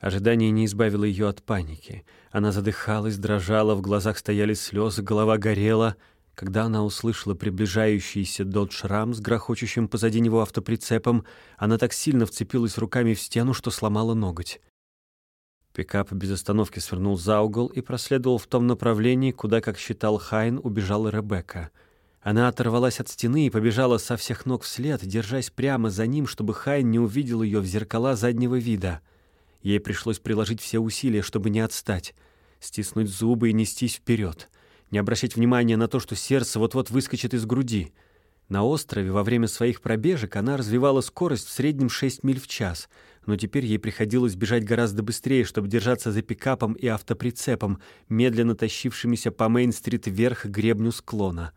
Ожидание не избавило ее от паники. Она задыхалась, дрожала, в глазах стояли слезы, голова горела. Когда она услышала приближающийся Додж Рам с грохочущим позади него автоприцепом, она так сильно вцепилась руками в стену, что сломала ноготь. Пикап без остановки свернул за угол и проследовал в том направлении, куда, как считал Хайн, убежала Ребекка. Она оторвалась от стены и побежала со всех ног вслед, держась прямо за ним, чтобы Хайн не увидел ее в зеркала заднего вида — Ей пришлось приложить все усилия, чтобы не отстать, стиснуть зубы и нестись вперед, не обращать внимания на то, что сердце вот-вот выскочит из груди. На острове во время своих пробежек она развивала скорость в среднем 6 миль в час, но теперь ей приходилось бежать гораздо быстрее, чтобы держаться за пикапом и автоприцепом, медленно тащившимися по Мейн-стрит вверх гребню склона.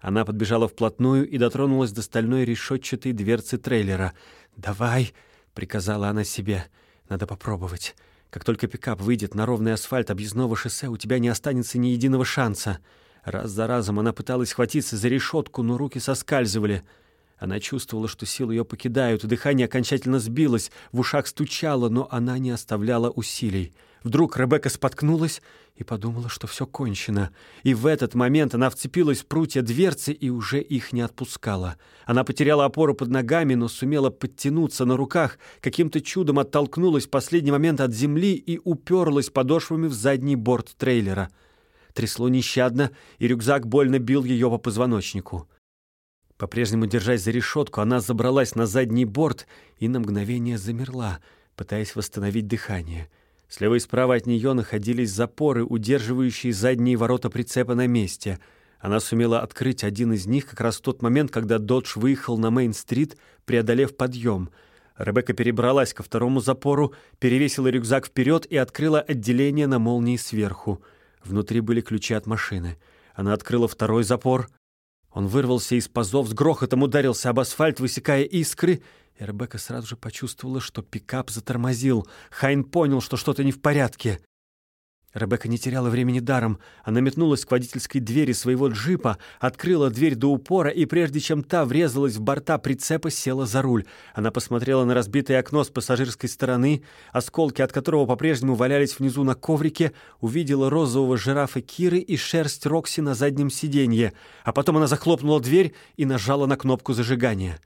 Она подбежала вплотную и дотронулась до стальной решетчатой дверцы трейлера. «Давай!» — приказала она себе — надо попробовать. Как только пикап выйдет на ровный асфальт объездного шоссе, у тебя не останется ни единого шанса. Раз за разом она пыталась схватиться за решетку, но руки соскальзывали. Она чувствовала, что силы ее покидают, дыхание окончательно сбилось, в ушах стучало, но она не оставляла усилий. Вдруг Ребекка споткнулась и подумала, что все кончено. И в этот момент она вцепилась в прутья дверцы и уже их не отпускала. Она потеряла опору под ногами, но сумела подтянуться на руках, каким-то чудом оттолкнулась в последний момент от земли и уперлась подошвами в задний борт трейлера. Трясло нещадно, и рюкзак больно бил ее по позвоночнику. По-прежнему держась за решетку, она забралась на задний борт и на мгновение замерла, пытаясь восстановить дыхание — Слева и справа от нее находились запоры, удерживающие задние ворота прицепа на месте. Она сумела открыть один из них как раз в тот момент, когда Додж выехал на Мейн-стрит, преодолев подъем. Ребекка перебралась ко второму запору, перевесила рюкзак вперед и открыла отделение на молнии сверху. Внутри были ключи от машины. Она открыла второй запор. Он вырвался из пазов, с грохотом ударился об асфальт, высекая искры — и Ребекка сразу же почувствовала, что пикап затормозил. Хайн понял, что что-то не в порядке. Ребекка не теряла времени даром. Она метнулась к водительской двери своего джипа, открыла дверь до упора и, прежде чем та врезалась в борта прицепа, села за руль. Она посмотрела на разбитое окно с пассажирской стороны, осколки от которого по-прежнему валялись внизу на коврике, увидела розового жирафа Киры и шерсть Рокси на заднем сиденье. А потом она захлопнула дверь и нажала на кнопку зажигания.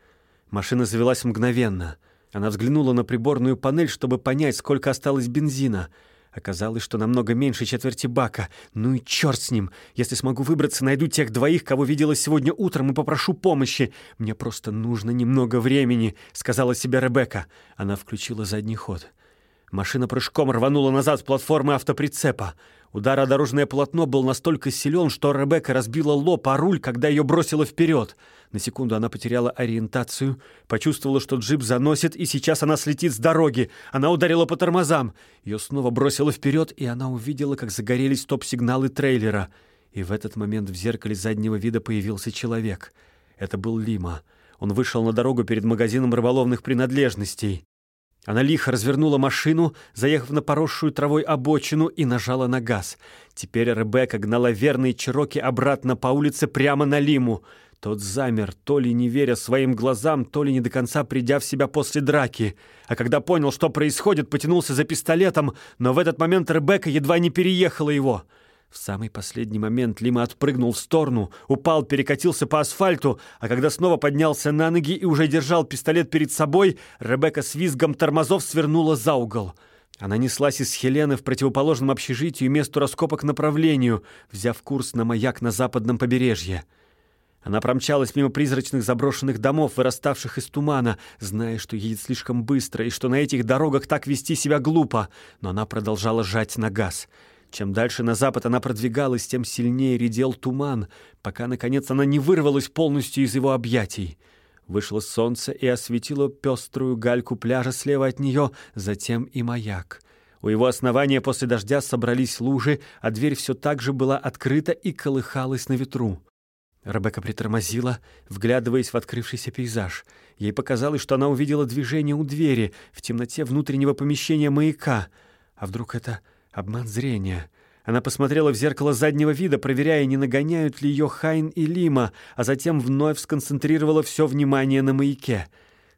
Машина завелась мгновенно. Она взглянула на приборную панель, чтобы понять, сколько осталось бензина. Оказалось, что намного меньше четверти бака. Ну и черт с ним. Если смогу выбраться, найду тех двоих, кого видела сегодня утром, и попрошу помощи. Мне просто нужно немного времени, сказала себе Ребекка. Она включила задний ход. Машина прыжком рванула назад с платформы автоприцепа. Удар о дорожное полотно был настолько силен, что Ребекка разбила лоб о руль, когда ее бросило вперед. На секунду она потеряла ориентацию, почувствовала, что джип заносит, и сейчас она слетит с дороги. Она ударила по тормозам. Ее снова бросило вперед, и она увидела, как загорелись топ-сигналы трейлера. И в этот момент в зеркале заднего вида появился человек. Это был Лима. Он вышел на дорогу перед магазином рыболовных принадлежностей. Она лихо развернула машину, заехав на поросшую травой обочину и нажала на газ. Теперь Ребекка гнала верные Чироки обратно по улице прямо на Лиму. Тот замер, то ли не веря своим глазам, то ли не до конца придя в себя после драки. А когда понял, что происходит, потянулся за пистолетом, но в этот момент Ребекка едва не переехала его — в самый последний момент Лима отпрыгнул в сторону, упал, перекатился по асфальту, а когда снова поднялся на ноги и уже держал пистолет перед собой, Ребекка с визгом тормозов свернула за угол. Она неслась из Хелены в противоположном общежитию месту раскопок направлению, взяв курс на маяк на западном побережье. Она промчалась мимо призрачных заброшенных домов, выраставших из тумана, зная, что едет слишком быстро и что на этих дорогах так вести себя глупо, но она продолжала жать на газ — чем дальше на запад она продвигалась, тем сильнее редел туман, пока, наконец, она не вырвалась полностью из его объятий. Вышло солнце и осветило пеструю гальку пляжа слева от нее, затем и маяк. У его основания после дождя собрались лужи, а дверь все так же была открыта и колыхалась на ветру. Ребекка притормозила, вглядываясь в открывшийся пейзаж. Ей показалось, что она увидела движение у двери в темноте внутреннего помещения маяка. А вдруг это Обман зрения. Она посмотрела в зеркало заднего вида, проверяя, не нагоняют ли ее Хайн и Лима, а затем вновь сконцентрировала все внимание на маяке.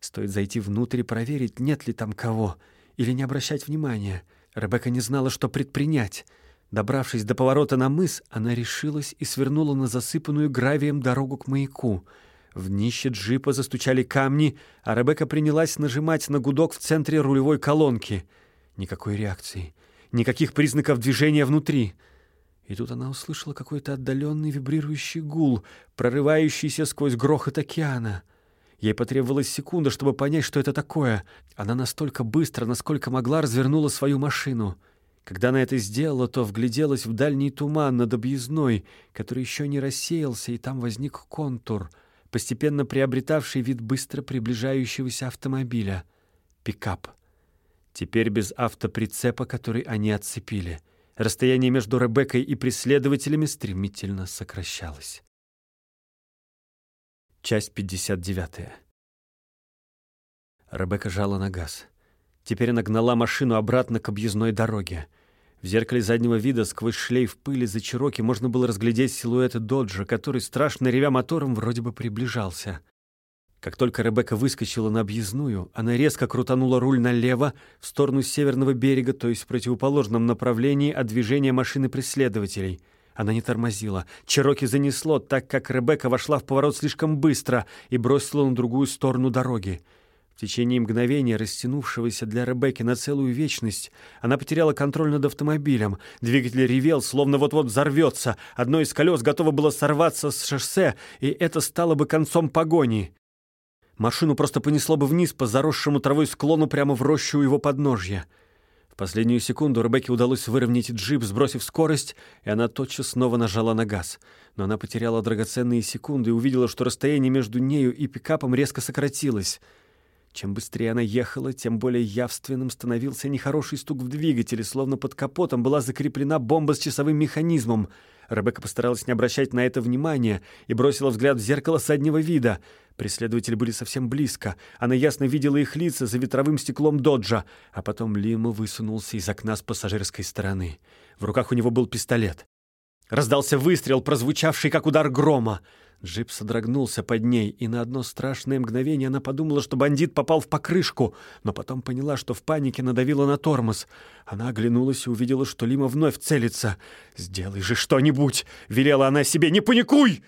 Стоит зайти внутрь и проверить, нет ли там кого, или не обращать внимания. Ребекка не знала, что предпринять. Добравшись до поворота на мыс, она решилась и свернула на засыпанную гравием дорогу к маяку. В днище джипа застучали камни, а Ребекка принялась нажимать на гудок в центре рулевой колонки. Никакой реакции никаких признаков движения внутри. И тут она услышала какой-то отдаленный вибрирующий гул, прорывающийся сквозь грохот океана. Ей потребовалась секунда, чтобы понять, что это такое. Она настолько быстро, насколько могла, развернула свою машину. Когда она это сделала, то вгляделась в дальний туман над объездной, который еще не рассеялся, и там возник контур, постепенно приобретавший вид быстро приближающегося автомобиля. Пикап. Теперь без автоприцепа, который они отцепили. Расстояние между Ребеккой и преследователями стремительно сокращалось. Часть 59. Ребекка жала на газ. Теперь она гнала машину обратно к объездной дороге. В зеркале заднего вида сквозь шлейф пыли за Чироки можно было разглядеть силуэты Доджа, который, страшно ревя мотором, вроде бы приближался. Как только Ребекка выскочила на объездную, она резко крутанула руль налево, в сторону северного берега, то есть в противоположном направлении от движения машины преследователей. Она не тормозила. Чероки занесло, так как Ребекка вошла в поворот слишком быстро и бросила на другую сторону дороги. В течение мгновения, растянувшегося для Ребекки на целую вечность, она потеряла контроль над автомобилем. Двигатель ревел, словно вот-вот взорвется. Одно из колес готово было сорваться с шоссе, и это стало бы концом погони. Машину просто понесло бы вниз по заросшему травой склону прямо в рощу его подножья. В последнюю секунду Ребекке удалось выровнять джип, сбросив скорость, и она тотчас снова нажала на газ. Но она потеряла драгоценные секунды и увидела, что расстояние между нею и пикапом резко сократилось. Чем быстрее она ехала, тем более явственным становился нехороший стук в двигателе, словно под капотом была закреплена бомба с часовым механизмом. Ребекка постаралась не обращать на это внимания и бросила взгляд в зеркало заднего вида — Преследователи были совсем близко. Она ясно видела их лица за ветровым стеклом доджа. А потом Лима высунулся из окна с пассажирской стороны. В руках у него был пистолет. Раздался выстрел, прозвучавший как удар грома. Джип содрогнулся под ней, и на одно страшное мгновение она подумала, что бандит попал в покрышку, но потом поняла, что в панике надавила на тормоз. Она оглянулась и увидела, что Лима вновь целится. «Сделай же что-нибудь!» — велела она себе. «Не паникуй!»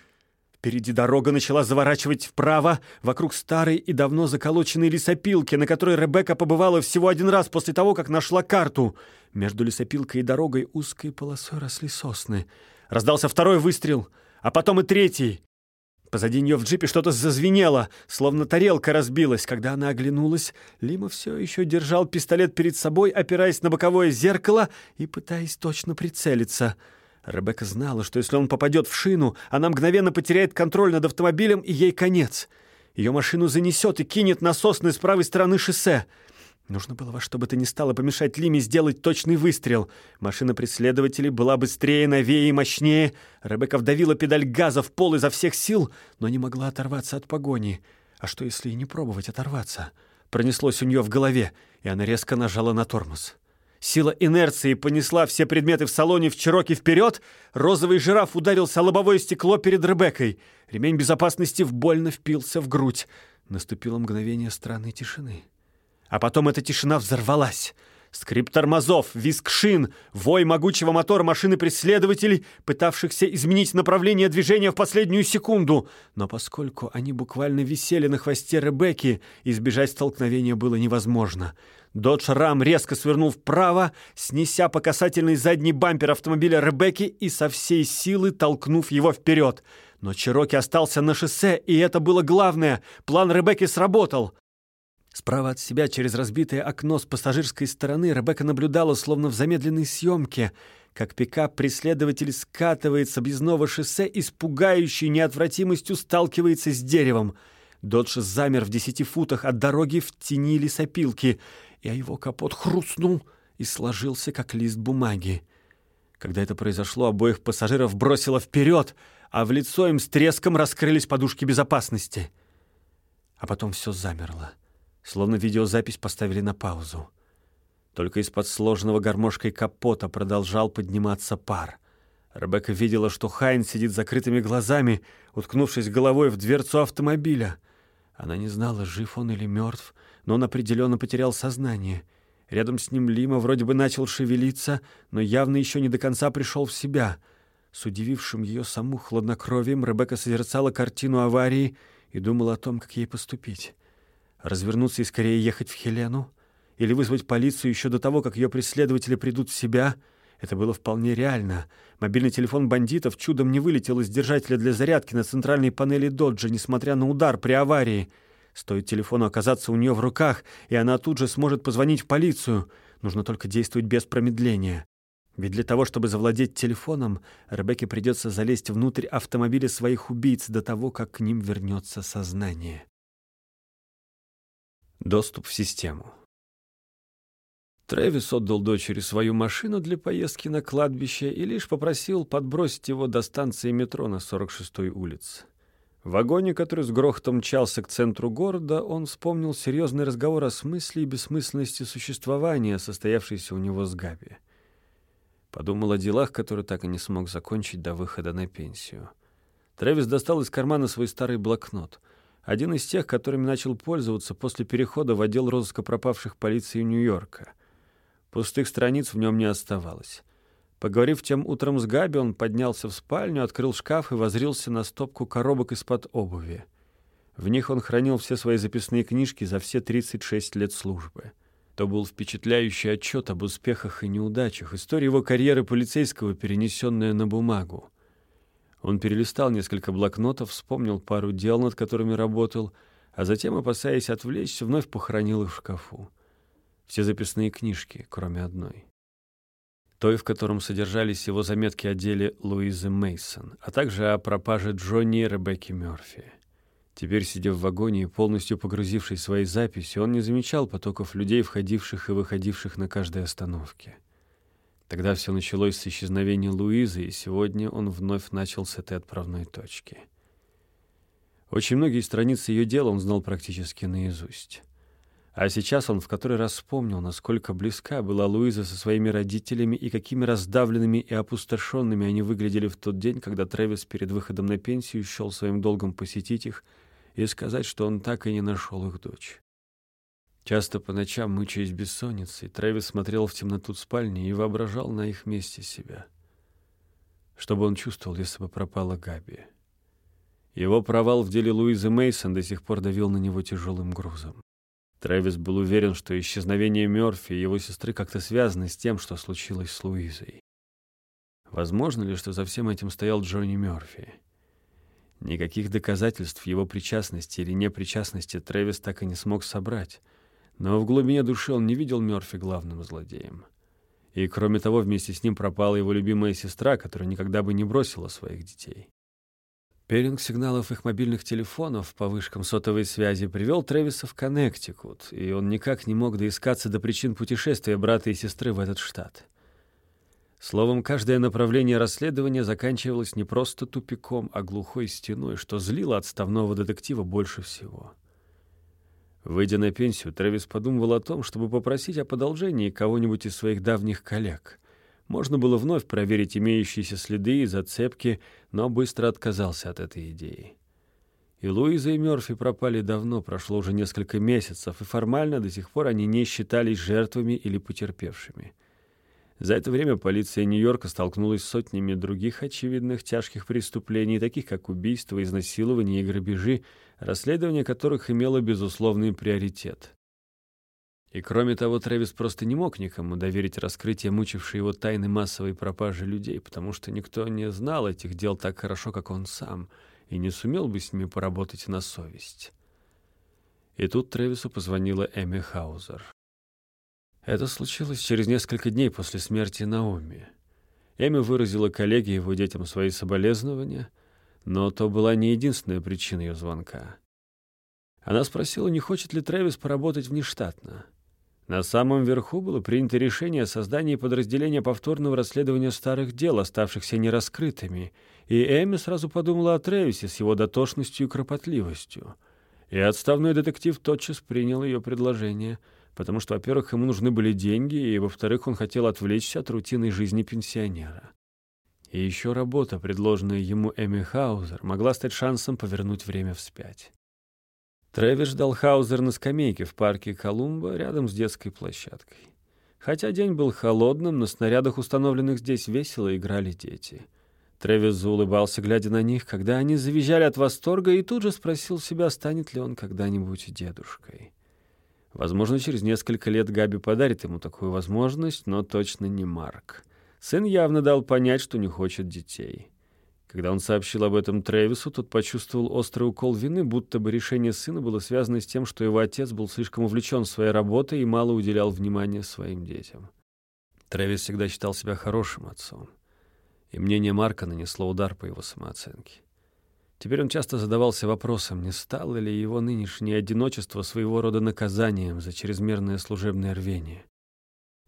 Впереди дорога начала заворачивать вправо, вокруг старой и давно заколоченной лесопилки, на которой Ребекка побывала всего один раз после того, как нашла карту. Между лесопилкой и дорогой узкой полосой росли сосны. Раздался второй выстрел, а потом и третий. Позади нее в джипе что-то зазвенело, словно тарелка разбилась. Когда она оглянулась, Лима все еще держал пистолет перед собой, опираясь на боковое зеркало и пытаясь точно прицелиться. Ребекка знала, что если он попадет в шину, она мгновенно потеряет контроль над автомобилем, и ей конец. Ее машину занесет и кинет на сосны с правой стороны шоссе. Нужно было во что бы то ни стало помешать Лиме сделать точный выстрел. Машина преследователей была быстрее, новее и мощнее. Ребекка вдавила педаль газа в пол изо всех сил, но не могла оторваться от погони. А что, если и не пробовать оторваться? Пронеслось у нее в голове, и она резко нажала на тормоз. Сила инерции понесла все предметы в салоне в Чироки вперед. Розовый жираф ударился о лобовое стекло перед Ребеккой. Ремень безопасности больно впился в грудь. Наступило мгновение странной тишины. А потом эта тишина взорвалась. Скрип тормозов, визг шин, вой могучего мотора машины преследователей, пытавшихся изменить направление движения в последнюю секунду. Но поскольку они буквально висели на хвосте Ребекки, избежать столкновения было невозможно. Додж Рам резко свернул вправо, снеся по касательной задний бампер автомобиля Ребекки и со всей силы толкнув его вперед. Но Чироки остался на шоссе, и это было главное. План Ребекки сработал. Справа от себя, через разбитое окно с пассажирской стороны, Ребекка наблюдала, словно в замедленной съемке, как пикап преследователь скатывается с объездного шоссе и с пугающей неотвратимостью сталкивается с деревом. Додж замер в десяти футах от дороги в тени лесопилки, и его капот хрустнул и сложился, как лист бумаги. Когда это произошло, обоих пассажиров бросило вперед, а в лицо им с треском раскрылись подушки безопасности. А потом все замерло словно видеозапись поставили на паузу. Только из-под сложенного гармошкой капота продолжал подниматься пар. Ребекка видела, что Хайн сидит закрытыми глазами, уткнувшись головой в дверцу автомобиля. Она не знала, жив он или мертв, но он определенно потерял сознание. Рядом с ним Лима вроде бы начал шевелиться, но явно еще не до конца пришел в себя. С удивившим ее саму хладнокровием Ребекка созерцала картину аварии и думала о том, как ей поступить. Развернуться и скорее ехать в Хелену? Или вызвать полицию еще до того, как ее преследователи придут в себя? Это было вполне реально. Мобильный телефон бандитов чудом не вылетел из держателя для зарядки на центральной панели Доджа, несмотря на удар при аварии. Стоит телефону оказаться у нее в руках, и она тут же сможет позвонить в полицию. Нужно только действовать без промедления. Ведь для того, чтобы завладеть телефоном, Ребекке придется залезть внутрь автомобиля своих убийц до того, как к ним вернется сознание. Доступ в систему. Трэвис отдал дочери свою машину для поездки на кладбище и лишь попросил подбросить его до станции метро на 46-й улице. В вагоне, который с грохотом мчался к центру города, он вспомнил серьезный разговор о смысле и бессмысленности существования, состоявшийся у него с Габи. Подумал о делах, которые так и не смог закончить до выхода на пенсию. Трэвис достал из кармана свой старый блокнот — один из тех, которыми начал пользоваться после перехода в отдел розыска пропавших полиции Нью-Йорка. Пустых страниц в нем не оставалось. Поговорив тем утром с Габи, он поднялся в спальню, открыл шкаф и возрился на стопку коробок из-под обуви. В них он хранил все свои записные книжки за все 36 лет службы. То был впечатляющий отчет об успехах и неудачах, история его карьеры полицейского, перенесенная на бумагу. Он перелистал несколько блокнотов, вспомнил пару дел, над которыми работал, а затем, опасаясь отвлечься, вновь похоронил их в шкафу. Все записные книжки, кроме одной. Той, в котором содержались его заметки о деле Луизы Мейсон, а также о пропаже Джонни и Ребекки Мёрфи. Теперь, сидя в вагоне и полностью погрузившись в свои записи, он не замечал потоков людей, входивших и выходивших на каждой остановке. Тогда все началось с исчезновения Луизы, и сегодня он вновь начал с этой отправной точки. Очень многие страницы ее дела он знал практически наизусть. А сейчас он в который раз вспомнил, насколько близка была Луиза со своими родителями и какими раздавленными и опустошенными они выглядели в тот день, когда Трэвис перед выходом на пенсию счел своим долгом посетить их и сказать, что он так и не нашел их дочь. Часто по ночам, мучаясь бессонницей, Трэвис смотрел в темноту спальни и воображал на их месте себя. Что бы он чувствовал, если бы пропала Габи? Его провал в деле Луизы Мейсон до сих пор давил на него тяжелым грузом. Трэвис был уверен, что исчезновение Мёрфи и его сестры как-то связано с тем, что случилось с Луизой. Возможно ли, что за всем этим стоял Джонни Мёрфи? Никаких доказательств его причастности или непричастности Трэвис так и не смог собрать, но в глубине души он не видел Мёрфи главным злодеем. И, кроме того, вместе с ним пропала его любимая сестра, которая никогда бы не бросила своих детей. Перинг сигналов их мобильных телефонов по вышкам сотовой связи привел Трэвиса в Коннектикут, и он никак не мог доискаться до причин путешествия брата и сестры в этот штат. Словом, каждое направление расследования заканчивалось не просто тупиком, а глухой стеной, что злило отставного детектива больше всего. Выйдя на пенсию, Трэвис подумывал о том, чтобы попросить о подолжении кого-нибудь из своих давних коллег — можно было вновь проверить имеющиеся следы и зацепки, но быстро отказался от этой идеи. И Луиза, и Мёрфи пропали давно, прошло уже несколько месяцев, и формально до сих пор они не считались жертвами или потерпевшими. За это время полиция Нью-Йорка столкнулась с сотнями других очевидных тяжких преступлений, таких как убийства, изнасилования и грабежи, расследование которых имело безусловный приоритет. И кроме того, Трэвис просто не мог никому доверить раскрытие мучившей его тайны массовой пропажи людей, потому что никто не знал этих дел так хорошо, как он сам, и не сумел бы с ними поработать на совесть. И тут Трэвису позвонила Эми Хаузер. Это случилось через несколько дней после смерти Наоми. Эми выразила коллеге и его детям свои соболезнования, но то была не единственная причина ее звонка. Она спросила, не хочет ли Трэвис поработать внештатно. На самом верху было принято решение о создании подразделения повторного расследования старых дел, оставшихся нераскрытыми, и Эми сразу подумала о Трэвисе с его дотошностью и кропотливостью. И отставной детектив тотчас принял ее предложение, потому что, во-первых, ему нужны были деньги, и, во-вторых, он хотел отвлечься от рутинной жизни пенсионера. И еще работа, предложенная ему Эми Хаузер, могла стать шансом повернуть время вспять. Трэвис ждал Хаузер на скамейке в парке Колумба рядом с детской площадкой. Хотя день был холодным, на снарядах, установленных здесь, весело играли дети. Трэвис заулыбался, глядя на них, когда они завизжали от восторга, и тут же спросил себя, станет ли он когда-нибудь дедушкой. Возможно, через несколько лет Габи подарит ему такую возможность, но точно не Марк. Сын явно дал понять, что не хочет детей. Когда он сообщил об этом Трэвису, тот почувствовал острый укол вины, будто бы решение сына было связано с тем, что его отец был слишком увлечен своей работой и мало уделял внимания своим детям. Трэвис всегда считал себя хорошим отцом, и мнение Марка нанесло удар по его самооценке. Теперь он часто задавался вопросом, не стало ли его нынешнее одиночество своего рода наказанием за чрезмерное служебное рвение.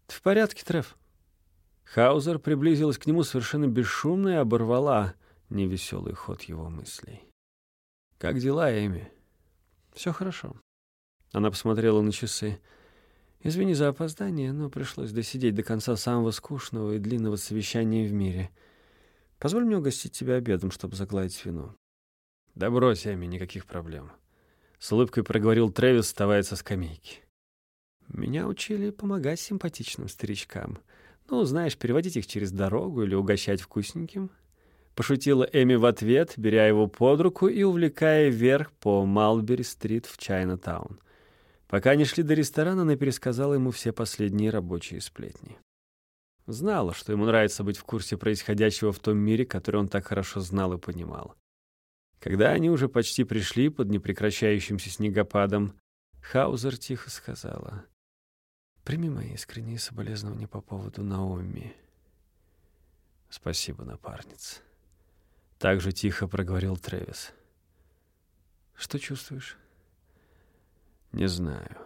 «Ты в порядке, Трев?» Хаузер приблизилась к нему совершенно бесшумно и оборвала — невеселый ход его мыслей. «Как дела, Эми?» «Все хорошо». Она посмотрела на часы. «Извини за опоздание, но пришлось досидеть до конца самого скучного и длинного совещания в мире. Позволь мне угостить тебя обедом, чтобы загладить вину». «Да брось, Эми, никаких проблем». С улыбкой проговорил Трэвис, вставая со скамейки. «Меня учили помогать симпатичным старичкам. Ну, знаешь, переводить их через дорогу или угощать вкусненьким. Пошутила Эми в ответ, беря его под руку и увлекая вверх по Малбери-стрит в Чайна-таун. Пока они шли до ресторана, она пересказала ему все последние рабочие сплетни. Знала, что ему нравится быть в курсе происходящего в том мире, который он так хорошо знал и понимал. Когда они уже почти пришли под непрекращающимся снегопадом, Хаузер тихо сказала, «Прими мои искренние соболезнования по поводу Наоми». «Спасибо, напарница». Так же тихо проговорил Трэвис. «Что чувствуешь?» «Не знаю».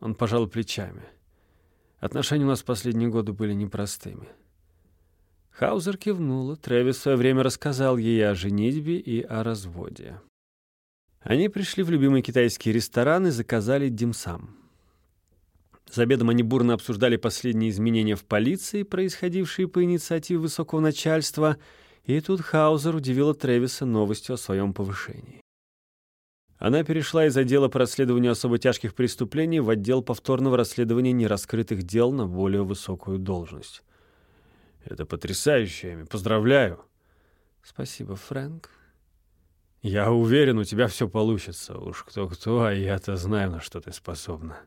Он пожал плечами. Отношения у нас последние годы были непростыми. Хаузер кивнула. Трэвис в свое время рассказал ей о женитьбе и о разводе. Они пришли в любимый китайский ресторан и заказали димсам. За обедом они бурно обсуждали последние изменения в полиции, происходившие по инициативе высокого начальства — и тут Хаузер удивила Трэвиса новостью о своем повышении. Она перешла из отдела по расследованию особо тяжких преступлений в отдел повторного расследования нераскрытых дел на более высокую должность. «Это потрясающе, Эми. Поздравляю!» «Спасибо, Фрэнк». «Я уверен, у тебя все получится. Уж кто-кто, а я-то знаю, на что ты способна».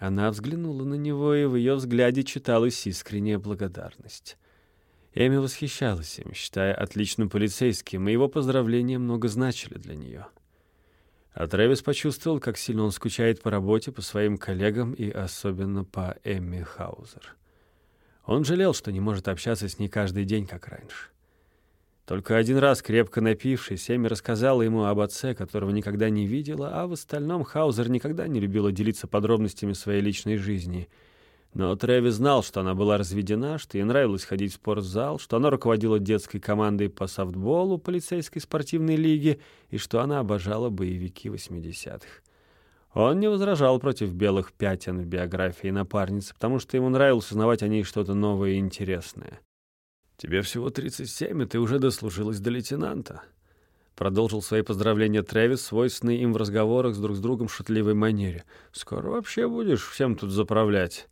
Она взглянула на него, и в ее взгляде читалась искренняя благодарность. Эми восхищалась им, считая отличным полицейским, и его поздравления много значили для нее. А Трэвис почувствовал, как сильно он скучает по работе, по своим коллегам и особенно по Эмми Хаузер. Он жалел, что не может общаться с ней каждый день, как раньше. Только один раз, крепко напившись, Эми рассказала ему об отце, которого никогда не видела, а в остальном Хаузер никогда не любила делиться подробностями своей личной жизни. Но Трэвис знал, что она была разведена, что ей нравилось ходить в спортзал, что она руководила детской командой по софтболу полицейской спортивной лиги и что она обожала боевики 80-х. Он не возражал против белых пятен в биографии напарницы, потому что ему нравилось узнавать о ней что-то новое и интересное. «Тебе всего 37, и ты уже дослужилась до лейтенанта», — продолжил свои поздравления Трэвис, свойственный им в разговорах с друг с другом шутливой манере. «Скоро вообще будешь всем тут заправлять».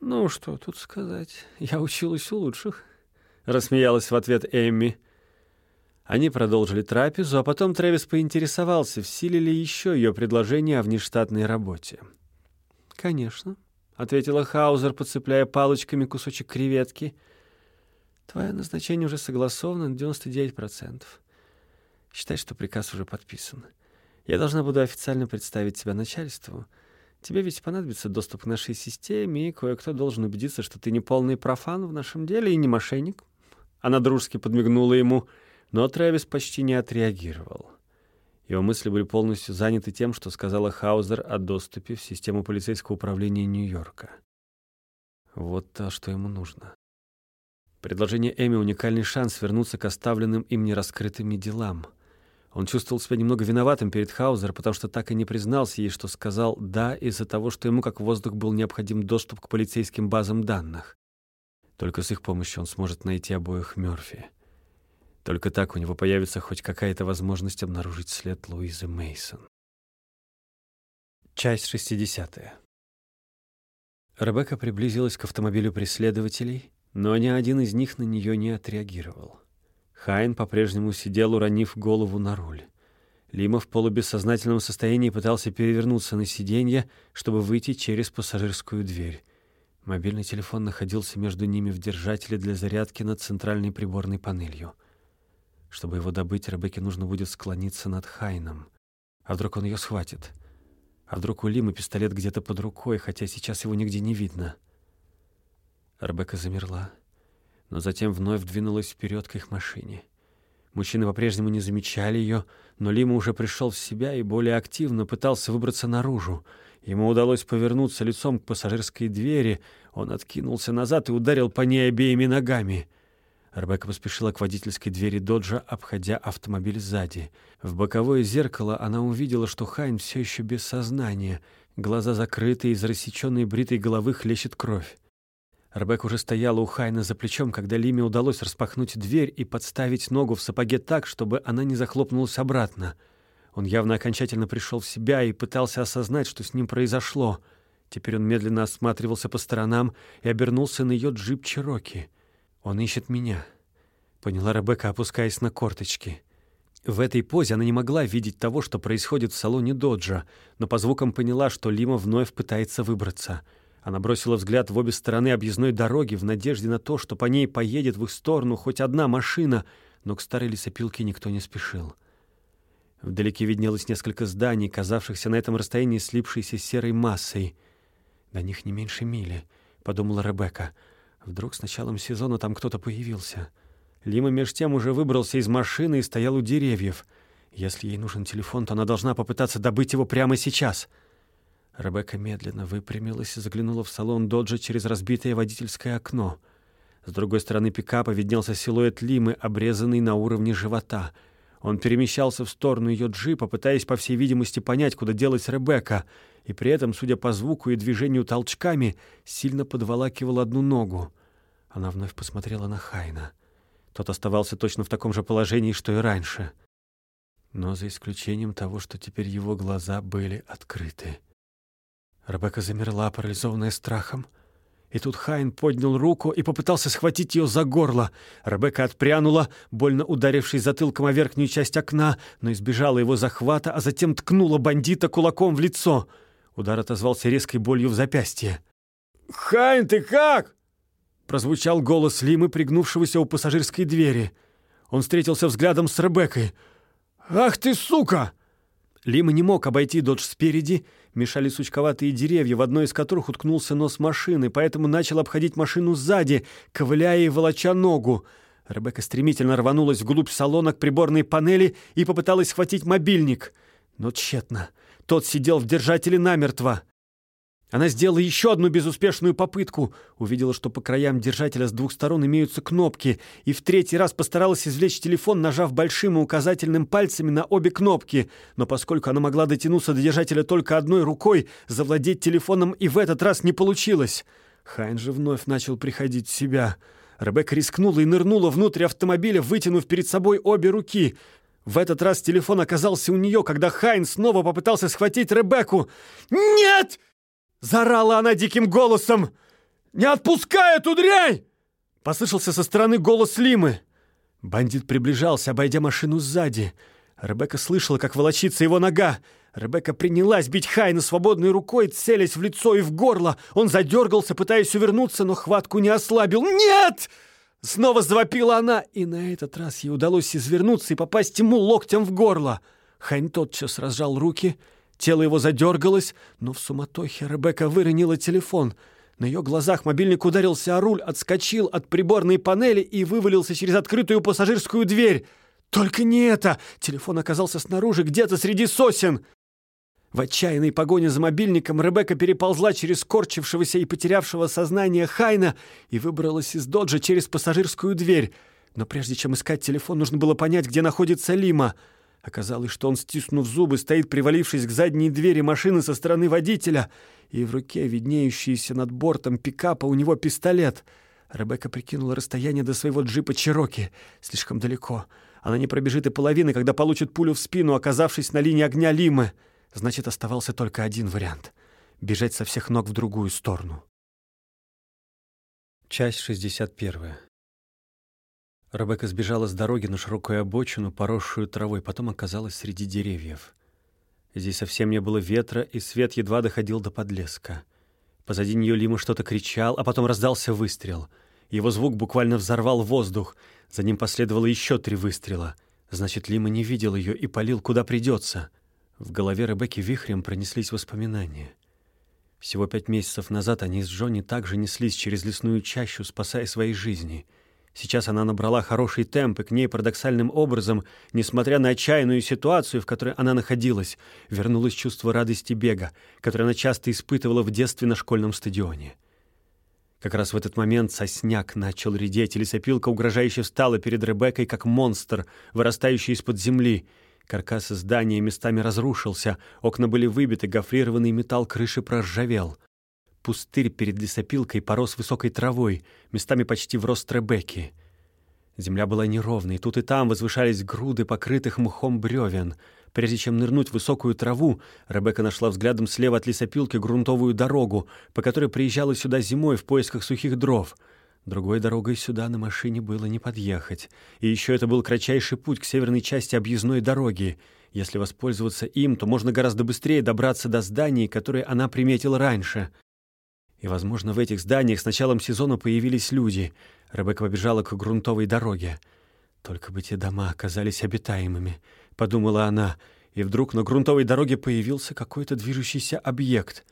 «Ну, что тут сказать, я училась у лучших», — рассмеялась в ответ Эмми. Они продолжили трапезу, а потом Трэвис поинтересовался, в силе ли еще ее предложение о внештатной работе. «Конечно», — ответила Хаузер, подцепляя палочками кусочек креветки — Твое назначение уже согласовано на 99%. Считай, что приказ уже подписан. Я должна буду официально представить тебя начальству. Тебе ведь понадобится доступ к нашей системе, и кое-кто должен убедиться, что ты не полный профан в нашем деле и не мошенник». Она дружески подмигнула ему, но Трэвис почти не отреагировал. Его мысли были полностью заняты тем, что сказала Хаузер о доступе в систему полицейского управления Нью-Йорка. Вот то, что ему нужно. Предложение Эми — уникальный шанс вернуться к оставленным им нераскрытыми делам. Он чувствовал себя немного виноватым перед Хаузер, потому что так и не признался ей, что сказал «да» из-за того, что ему как воздух был необходим доступ к полицейским базам данных. Только с их помощью он сможет найти обоих Мёрфи. Только так у него появится хоть какая-то возможность обнаружить след Луизы Мейсон. Часть 60. Ребекка приблизилась к автомобилю преследователей — но ни один из них на нее не отреагировал. Хайн по-прежнему сидел, уронив голову на руль. Лима в полубессознательном состоянии пытался перевернуться на сиденье, чтобы выйти через пассажирскую дверь. Мобильный телефон находился между ними в держателе для зарядки над центральной приборной панелью. Чтобы его добыть, Ребекке нужно будет склониться над Хайном. А вдруг он ее схватит? А вдруг у Лимы пистолет где-то под рукой, хотя сейчас его нигде не видно? — Ребекка замерла, но затем вновь двинулась вперед к их машине. Мужчины по-прежнему не замечали ее, но Лима уже пришел в себя и более активно пытался выбраться наружу. Ему удалось повернуться лицом к пассажирской двери. Он откинулся назад и ударил по ней обеими ногами. Ребекка поспешила к водительской двери Доджа, обходя автомобиль сзади. В боковое зеркало она увидела, что Хайн все еще без сознания. Глаза закрыты, из рассеченной бритой головы хлещет кровь. Ребекка уже стояла у Хайна за плечом, когда Лиме удалось распахнуть дверь и подставить ногу в сапоге так, чтобы она не захлопнулась обратно. Он явно окончательно пришел в себя и пытался осознать, что с ним произошло. Теперь он медленно осматривался по сторонам и обернулся на ее джип Чироки. «Он ищет меня», — поняла Ребекка, опускаясь на корточки. В этой позе она не могла видеть того, что происходит в салоне Доджа, но по звукам поняла, что Лима вновь пытается выбраться — она бросила взгляд в обе стороны объездной дороги в надежде на то, что по ней поедет в их сторону хоть одна машина, но к старой лесопилке никто не спешил. Вдалеке виднелось несколько зданий, казавшихся на этом расстоянии слипшейся серой массой. «До них не меньше мили», — подумала Ребекка. «Вдруг с началом сезона там кто-то появился». Лима меж тем уже выбрался из машины и стоял у деревьев. Если ей нужен телефон, то она должна попытаться добыть его прямо сейчас — Ребекка медленно выпрямилась и заглянула в салон Доджа через разбитое водительское окно. С другой стороны пикапа виднелся силуэт Лимы, обрезанный на уровне живота. Он перемещался в сторону ее джипа, пытаясь, по всей видимости, понять, куда делась Ребекка, и при этом, судя по звуку и движению толчками, сильно подволакивал одну ногу. Она вновь посмотрела на Хайна. Тот оставался точно в таком же положении, что и раньше. Но за исключением того, что теперь его глаза были открыты. Ребекка замерла, парализованная страхом. И тут Хайн поднял руку и попытался схватить ее за горло. Ребекка отпрянула, больно ударившись затылком о верхнюю часть окна, но избежала его захвата, а затем ткнула бандита кулаком в лицо. Удар отозвался резкой болью в запястье. «Хайн, ты как?» прозвучал голос Лимы, пригнувшегося у пассажирской двери. Он встретился взглядом с Ребеккой. «Ах ты, сука!» Лима не мог обойти додж спереди, мешали сучковатые деревья, в одной из которых уткнулся нос машины, поэтому начал обходить машину сзади, ковыляя и волоча ногу. Ребекка стремительно рванулась вглубь салона к приборной панели и попыталась схватить мобильник. Но тщетно. Тот сидел в держателе намертво. Она сделала еще одну безуспешную попытку, увидела, что по краям держателя с двух сторон имеются кнопки, и в третий раз постаралась извлечь телефон, нажав большим и указательным пальцами на обе кнопки. Но поскольку она могла дотянуться до держателя только одной рукой, завладеть телефоном и в этот раз не получилось. Хайн же вновь начал приходить в себя. Ребекка рискнула и нырнула внутрь автомобиля, вытянув перед собой обе руки. В этот раз телефон оказался у нее, когда Хайн снова попытался схватить Ребекку. «Нет!» Зарала она диким голосом. «Не отпускай эту дрянь!» Послышался со стороны голос Лимы. Бандит приближался, обойдя машину сзади. Ребекка слышала, как волочится его нога. Ребекка принялась бить Хайна свободной рукой, целясь в лицо и в горло. Он задергался, пытаясь увернуться, но хватку не ослабил. «Нет!» Снова завопила она, и на этот раз ей удалось извернуться и попасть ему локтем в горло. Хайн тотчас разжал руки — Тело его задергалось, но в суматохе Ребекка выронила телефон. На ее глазах мобильник ударился о руль, отскочил от приборной панели и вывалился через открытую пассажирскую дверь. Только не это! Телефон оказался снаружи, где-то среди сосен. В отчаянной погоне за мобильником Ребекка переползла через корчившегося и потерявшего сознание Хайна и выбралась из доджа через пассажирскую дверь. Но прежде чем искать телефон, нужно было понять, где находится Лима — Оказалось, что он, стиснув зубы, стоит, привалившись к задней двери машины со стороны водителя, и в руке, виднеющийся над бортом пикапа, у него пистолет. Ребекка прикинула расстояние до своего джипа Чероки. Слишком далеко. Она не пробежит и половины, когда получит пулю в спину, оказавшись на линии огня Лимы. Значит, оставался только один вариант — бежать со всех ног в другую сторону. Часть 61. Ребекка сбежала с дороги на широкую обочину, поросшую травой, потом оказалась среди деревьев. Здесь совсем не было ветра, и свет едва доходил до подлеска. Позади нее Лима что-то кричал, а потом раздался выстрел. Его звук буквально взорвал воздух. За ним последовало еще три выстрела. Значит, Лима не видел ее и палил, куда придется. В голове Ребекки вихрем пронеслись воспоминания. Всего пять месяцев назад они с Джонни также неслись через лесную чащу, спасая свои жизни — Сейчас она набрала хороший темп, и к ней парадоксальным образом, несмотря на отчаянную ситуацию, в которой она находилась, вернулось чувство радости бега, которое она часто испытывала в детстве на школьном стадионе. Как раз в этот момент сосняк начал редеть, и лесопилка угрожающе встала перед Ребеккой, как монстр, вырастающий из-под земли. Каркас здания местами разрушился, окна были выбиты, гофрированный металл крыши проржавел — Пустырь перед лесопилкой порос высокой травой, местами почти в рост Ребекки. Земля была неровной, тут и там возвышались груды покрытых мхом бревен. Прежде чем нырнуть в высокую траву, Ребекка нашла взглядом слева от лесопилки грунтовую дорогу, по которой приезжала сюда зимой в поисках сухих дров. Другой дорогой сюда на машине было не подъехать. И еще это был кратчайший путь к северной части объездной дороги. Если воспользоваться им, то можно гораздо быстрее добраться до зданий, которые она приметила раньше. И, возможно, в этих зданиях с началом сезона появились люди. Ребекка побежала к грунтовой дороге. «Только бы те дома оказались обитаемыми», — подумала она, и вдруг на грунтовой дороге появился какой-то движущийся объект.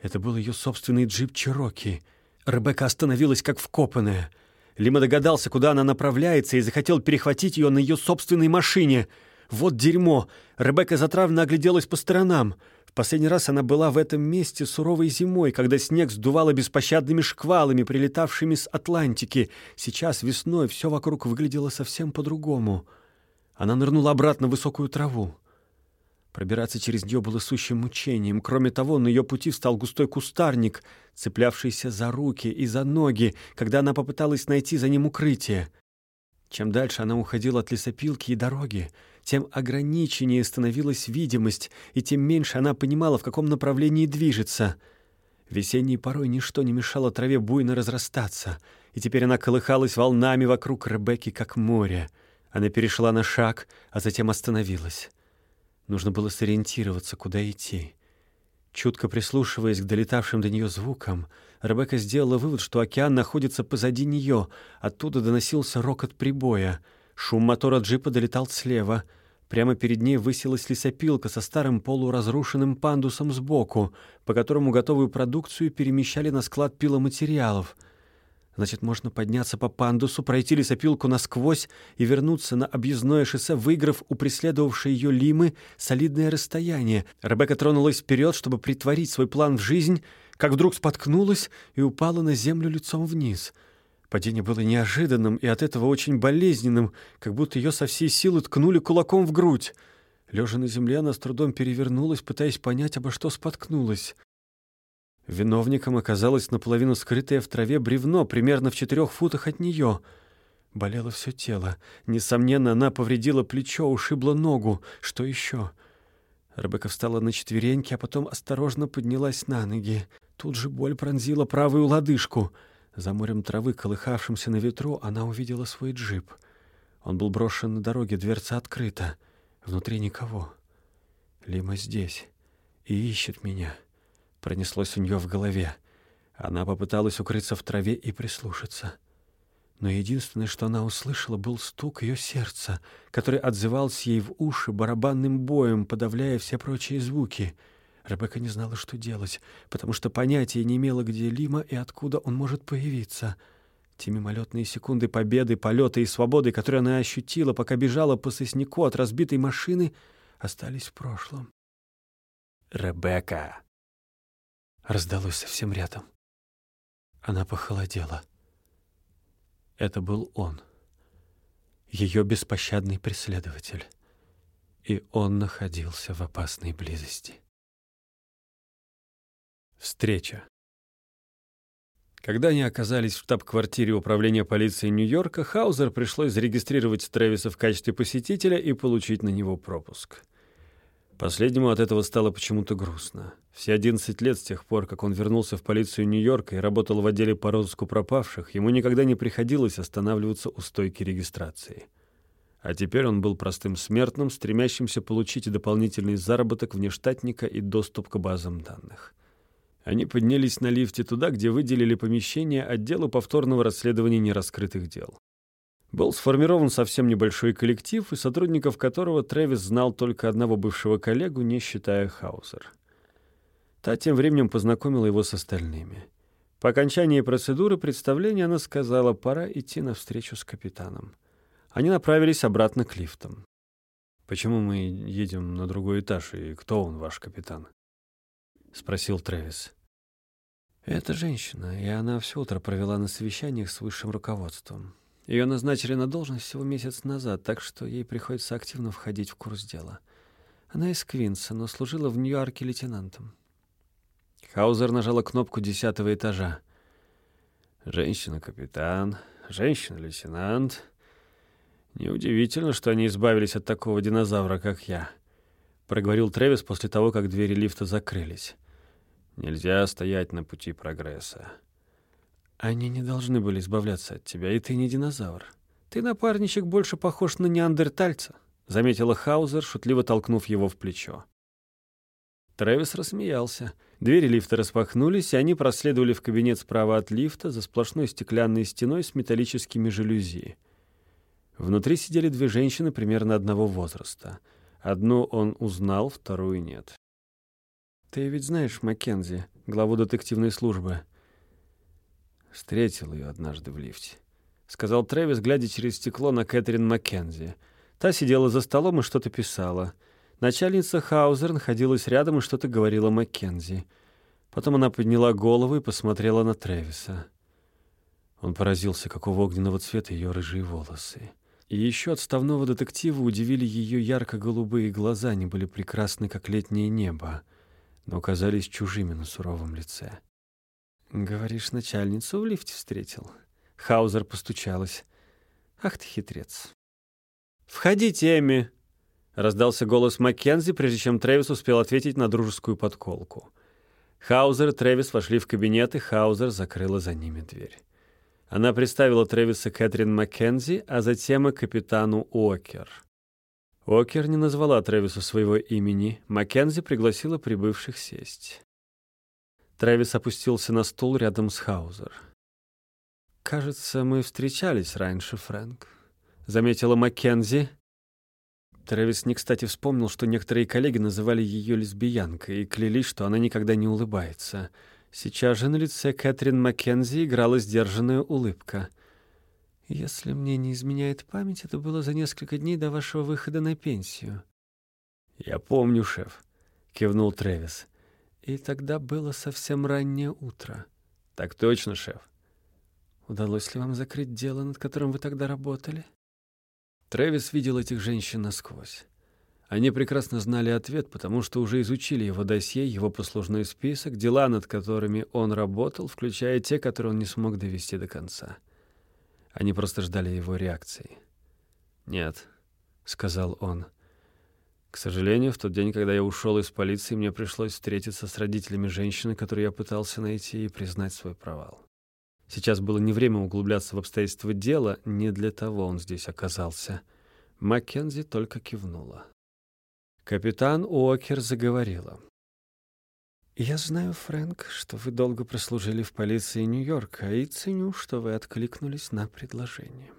Это был ее собственный джип Чироки. Ребекка остановилась как вкопанная. Лима догадался, куда она направляется, и захотел перехватить ее на ее собственной машине. Вот дерьмо! Ребекка затравленно огляделась по сторонам — последний раз она была в этом месте суровой зимой, когда снег сдувало беспощадными шквалами, прилетавшими с Атлантики. Сейчас весной все вокруг выглядело совсем по-другому. Она нырнула обратно в высокую траву. Пробираться через нее было сущим мучением. Кроме того, на ее пути встал густой кустарник, цеплявшийся за руки и за ноги, когда она попыталась найти за ним укрытие. Чем дальше она уходила от лесопилки и дороги, тем ограниченнее становилась видимость, и тем меньше она понимала, в каком направлении движется. Весенней порой ничто не мешало траве буйно разрастаться, и теперь она колыхалась волнами вокруг Ребекки, как море. Она перешла на шаг, а затем остановилась. Нужно было сориентироваться, куда идти. Чутко прислушиваясь к долетавшим до нее звукам, Ребекка сделала вывод, что океан находится позади нее. Оттуда доносился рокот прибоя. Шум мотора джипа долетал слева. Прямо перед ней высилась лесопилка со старым полуразрушенным пандусом сбоку, по которому готовую продукцию перемещали на склад пиломатериалов — Значит, можно подняться по пандусу, пройти лесопилку насквозь и вернуться на объездное шоссе, выиграв у преследовавшей ее Лимы солидное расстояние. Ребекка тронулась вперед, чтобы притворить свой план в жизнь, как вдруг споткнулась и упала на землю лицом вниз. Падение было неожиданным и от этого очень болезненным, как будто ее со всей силы ткнули кулаком в грудь. Лежа на земле, она с трудом перевернулась, пытаясь понять, обо что споткнулась. Виновником оказалось наполовину скрытое в траве бревно, примерно в четырех футах от нее. Болело все тело. Несомненно, она повредила плечо, ушибла ногу. Что еще? Ребекка встала на четвереньки, а потом осторожно поднялась на ноги. Тут же боль пронзила правую лодыжку. За морем травы, колыхавшимся на ветру, она увидела свой джип. Он был брошен на дороге, дверца открыта. Внутри никого. Лима здесь и ищет меня. Пронеслось у нее в голове. Она попыталась укрыться в траве и прислушаться. Но единственное, что она услышала, был стук ее сердца, который отзывался ей в уши барабанным боем, подавляя все прочие звуки. Ребекка не знала, что делать, потому что понятия не имела, где Лима и откуда он может появиться. Те мимолетные секунды победы, полета и свободы, которые она ощутила, пока бежала по сосняку от разбитой машины, остались в прошлом. «Ребекка!» раздалось совсем рядом. Она похолодела. Это был он, ее беспощадный преследователь, и он находился в опасной близости. Встреча. Когда они оказались в штаб-квартире управления полиции Нью-Йорка, Хаузер пришлось зарегистрировать Трэвиса в качестве посетителя и получить на него пропуск. Последнему от этого стало почему-то грустно. Все 11 лет с тех пор, как он вернулся в полицию Нью-Йорка и работал в отделе по розыску пропавших, ему никогда не приходилось останавливаться у стойки регистрации. А теперь он был простым смертным, стремящимся получить дополнительный заработок внештатника и доступ к базам данных. Они поднялись на лифте туда, где выделили помещение отделу повторного расследования нераскрытых дел. Был сформирован совсем небольшой коллектив, и сотрудников которого Трэвис знал только одного бывшего коллегу, не считая Хаузер. Та тем временем познакомила его с остальными. По окончании процедуры представления она сказала, пора идти на встречу с капитаном. Они направились обратно к лифтам. «Почему мы едем на другой этаж, и кто он, ваш капитан?» — спросил Трэвис. «Это женщина, и она все утро провела на совещаниях с высшим руководством. Ее назначили на должность всего месяц назад, так что ей приходится активно входить в курс дела. Она из Квинса, но служила в Нью-Йорке лейтенантом. Хаузер нажала кнопку десятого этажа. «Женщина-капитан, женщина-лейтенант. Неудивительно, что они избавились от такого динозавра, как я», — проговорил Трэвис после того, как двери лифта закрылись. «Нельзя стоять на пути прогресса». Они не должны были избавляться от тебя, и ты не динозавр. Ты, напарничек, больше похож на неандертальца, заметила Хаузер, шутливо толкнув его в плечо. Трэвис рассмеялся. Двери лифта распахнулись, и они проследовали в кабинет справа от лифта за сплошной стеклянной стеной с металлическими жалюзи. Внутри сидели две женщины примерно одного возраста. Одну он узнал, вторую нет. «Ты ведь знаешь Маккензи, главу детективной службы?» Встретил ее однажды в лифте. Сказал Трэвис, глядя через стекло на Кэтрин Маккензи. Та сидела за столом и что-то писала. Начальница Хаузер находилась рядом и что-то говорила Маккензи. Потом она подняла голову и посмотрела на Трэвиса. Он поразился, какого огненного цвета ее рыжие волосы. И еще отставного детектива удивили ее ярко-голубые глаза, они были прекрасны, как летнее небо, но казались чужими на суровом лице. «Говоришь, начальницу в лифте встретил?» Хаузер постучалась. «Ах ты хитрец!» «Входите, Эми!» — раздался голос Маккензи, прежде чем Трэвис успел ответить на дружескую подколку. Хаузер и Трэвис вошли в кабинет, и Хаузер закрыла за ними дверь. Она представила Трэвиса Кэтрин Маккензи, а затем и капитану Окер. Окер не назвала Трэвису своего имени, Маккензи пригласила прибывших сесть. Трэвис опустился на стул рядом с Хаузер. «Кажется, мы встречались раньше, Фрэнк», — заметила Маккензи. Трэвис не кстати вспомнил, что некоторые коллеги называли ее лесбиянкой и клялись, что она никогда не улыбается. Сейчас же на лице Кэтрин Маккензи играла сдержанная улыбка. «Если мне не изменяет память, это было за несколько дней до вашего выхода на пенсию». «Я помню, шеф», — кивнул Трэвис. «И тогда было совсем раннее утро». «Так точно, шеф». «Удалось ли вам закрыть дело, над которым вы тогда работали?» Трэвис видел этих женщин насквозь. Они прекрасно знали ответ, потому что уже изучили его досье, его послужной список, дела, над которыми он работал, включая те, которые он не смог довести до конца. Они просто ждали его реакции. «Нет», — сказал он, — к сожалению, в тот день, когда я ушел из полиции, мне пришлось встретиться с родителями женщины, которую я пытался найти, и признать свой провал. Сейчас было не время углубляться в обстоятельства дела, не для того он здесь оказался. Маккензи только кивнула. Капитан Уокер заговорила. «Я знаю, Фрэнк, что вы долго прослужили в полиции Нью-Йорка, и ценю, что вы откликнулись на предложение.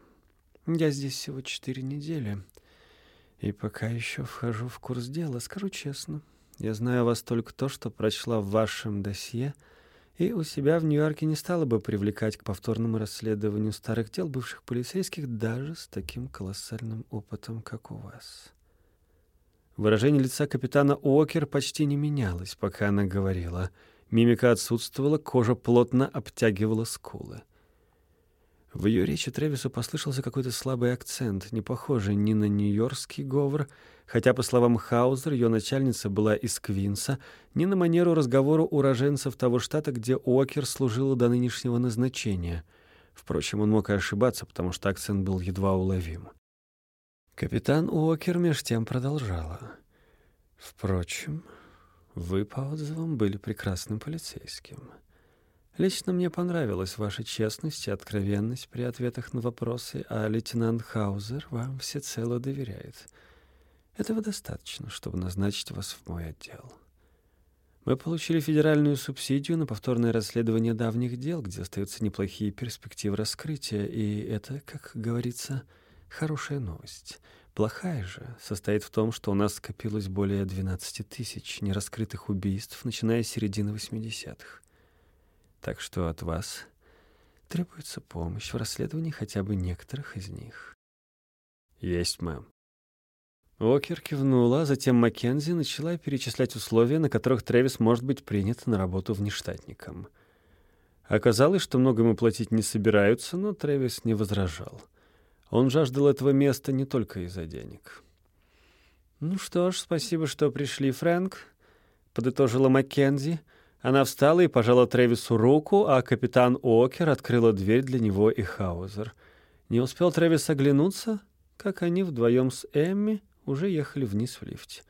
Я здесь всего четыре недели, и пока еще вхожу в курс дела, скажу честно. Я знаю вас только то, что прочла в вашем досье, и у себя в Нью-Йорке не стала бы привлекать к повторному расследованию старых дел бывших полицейских даже с таким колоссальным опытом, как у вас. Выражение лица капитана Уокер почти не менялось, пока она говорила. Мимика отсутствовала, кожа плотно обтягивала скулы. В ее речи Тревису послышался какой-то слабый акцент, не похожий ни на нью-йоркский говор, хотя, по словам Хаузер, ее начальница была из Квинса, ни на манеру разговора уроженцев того штата, где Уокер служила до нынешнего назначения. Впрочем, он мог и ошибаться, потому что акцент был едва уловим. Капитан Уокер меж тем продолжала. «Впрочем, вы, по отзывам, были прекрасным полицейским». Лично мне понравилась ваша честность и откровенность при ответах на вопросы, а лейтенант Хаузер вам всецело доверяет. Этого достаточно, чтобы назначить вас в мой отдел. Мы получили федеральную субсидию на повторное расследование давних дел, где остаются неплохие перспективы раскрытия, и это, как говорится, хорошая новость. Плохая же состоит в том, что у нас скопилось более 12 тысяч нераскрытых убийств, начиная с середины 80-х. Так что от вас требуется помощь в расследовании хотя бы некоторых из них. Есть, мэм. Окер кивнула, а затем Маккензи начала перечислять условия, на которых Трэвис может быть принят на работу внештатником. Оказалось, что много ему платить не собираются, но Трэвис не возражал. Он жаждал этого места не только из-за денег. «Ну что ж, спасибо, что пришли, Фрэнк», — подытожила Маккензи. Она встала и пожала Тревису руку, а капитан Окер открыла дверь для него и Хаузер. Не успел Тревис оглянуться, как они вдвоем с Эмми уже ехали вниз в лифте.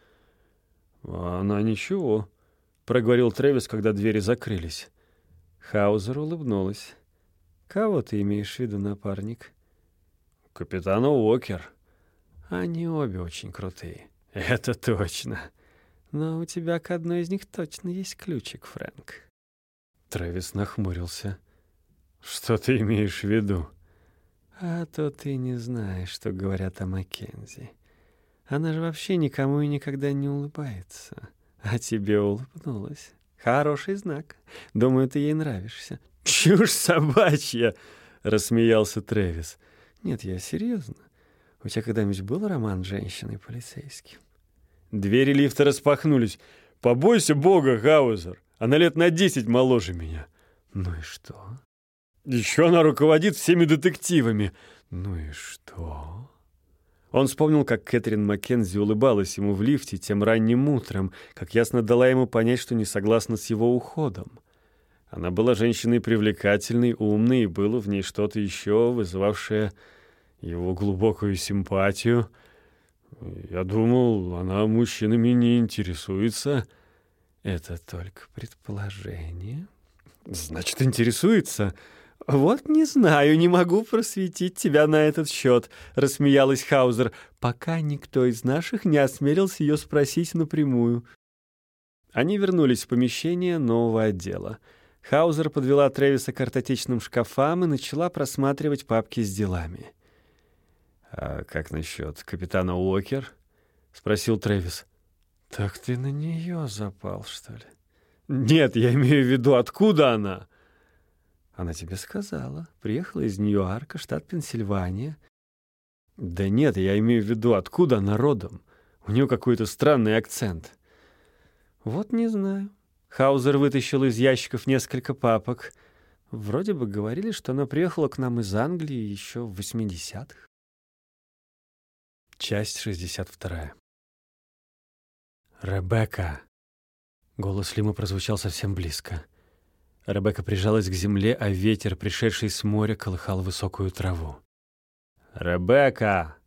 «Она ничего», — проговорил Тревис, когда двери закрылись. Хаузер улыбнулась. «Кого ты имеешь в виду, напарник?» «Капитана Уокер». «Они обе очень крутые». «Это точно». Но у тебя к одной из них точно есть ключик, Фрэнк. Трэвис нахмурился. Что ты имеешь в виду? А то ты не знаешь, что говорят о Маккензи. Она же вообще никому и никогда не улыбается. А тебе улыбнулась. Хороший знак. Думаю, ты ей нравишься. Чушь собачья, рассмеялся Трэвис. Нет, я серьезно. У тебя когда-нибудь был роман с женщиной-полицейским? Двери лифта распахнулись. «Побойся бога, Гаузер! Она лет на десять моложе меня». «Ну и что?» «Еще она руководит всеми детективами». «Ну и что?» Он вспомнил, как Кэтрин Маккензи улыбалась ему в лифте тем ранним утром, как ясно дала ему понять, что не согласна с его уходом. Она была женщиной привлекательной, умной, и было в ней что-то еще, вызывавшее его глубокую симпатию — я думал, она мужчинами не интересуется. Это только предположение. Значит, интересуется. Вот не знаю, не могу просветить тебя на этот счет, рассмеялась Хаузер, пока никто из наших не осмелился ее спросить напрямую. Они вернулись в помещение нового отдела. Хаузер подвела Трэвиса к картотечным шкафам и начала просматривать папки с делами. «А как насчет капитана Уокер?» — спросил Трэвис. «Так ты на нее запал, что ли?» «Нет, я имею в виду, откуда она?» «Она тебе сказала. Приехала из Нью-Арка, штат Пенсильвания». «Да нет, я имею в виду, откуда она родом. У нее какой-то странный акцент». «Вот не знаю». Хаузер вытащил из ящиков несколько папок. Вроде бы говорили, что она приехала к нам из Англии еще в 80-х. Часть 62. «Ребекка!» Голос Лима прозвучал совсем близко. Ребекка прижалась к земле, а ветер, пришедший с моря, колыхал высокую траву. «Ребекка!»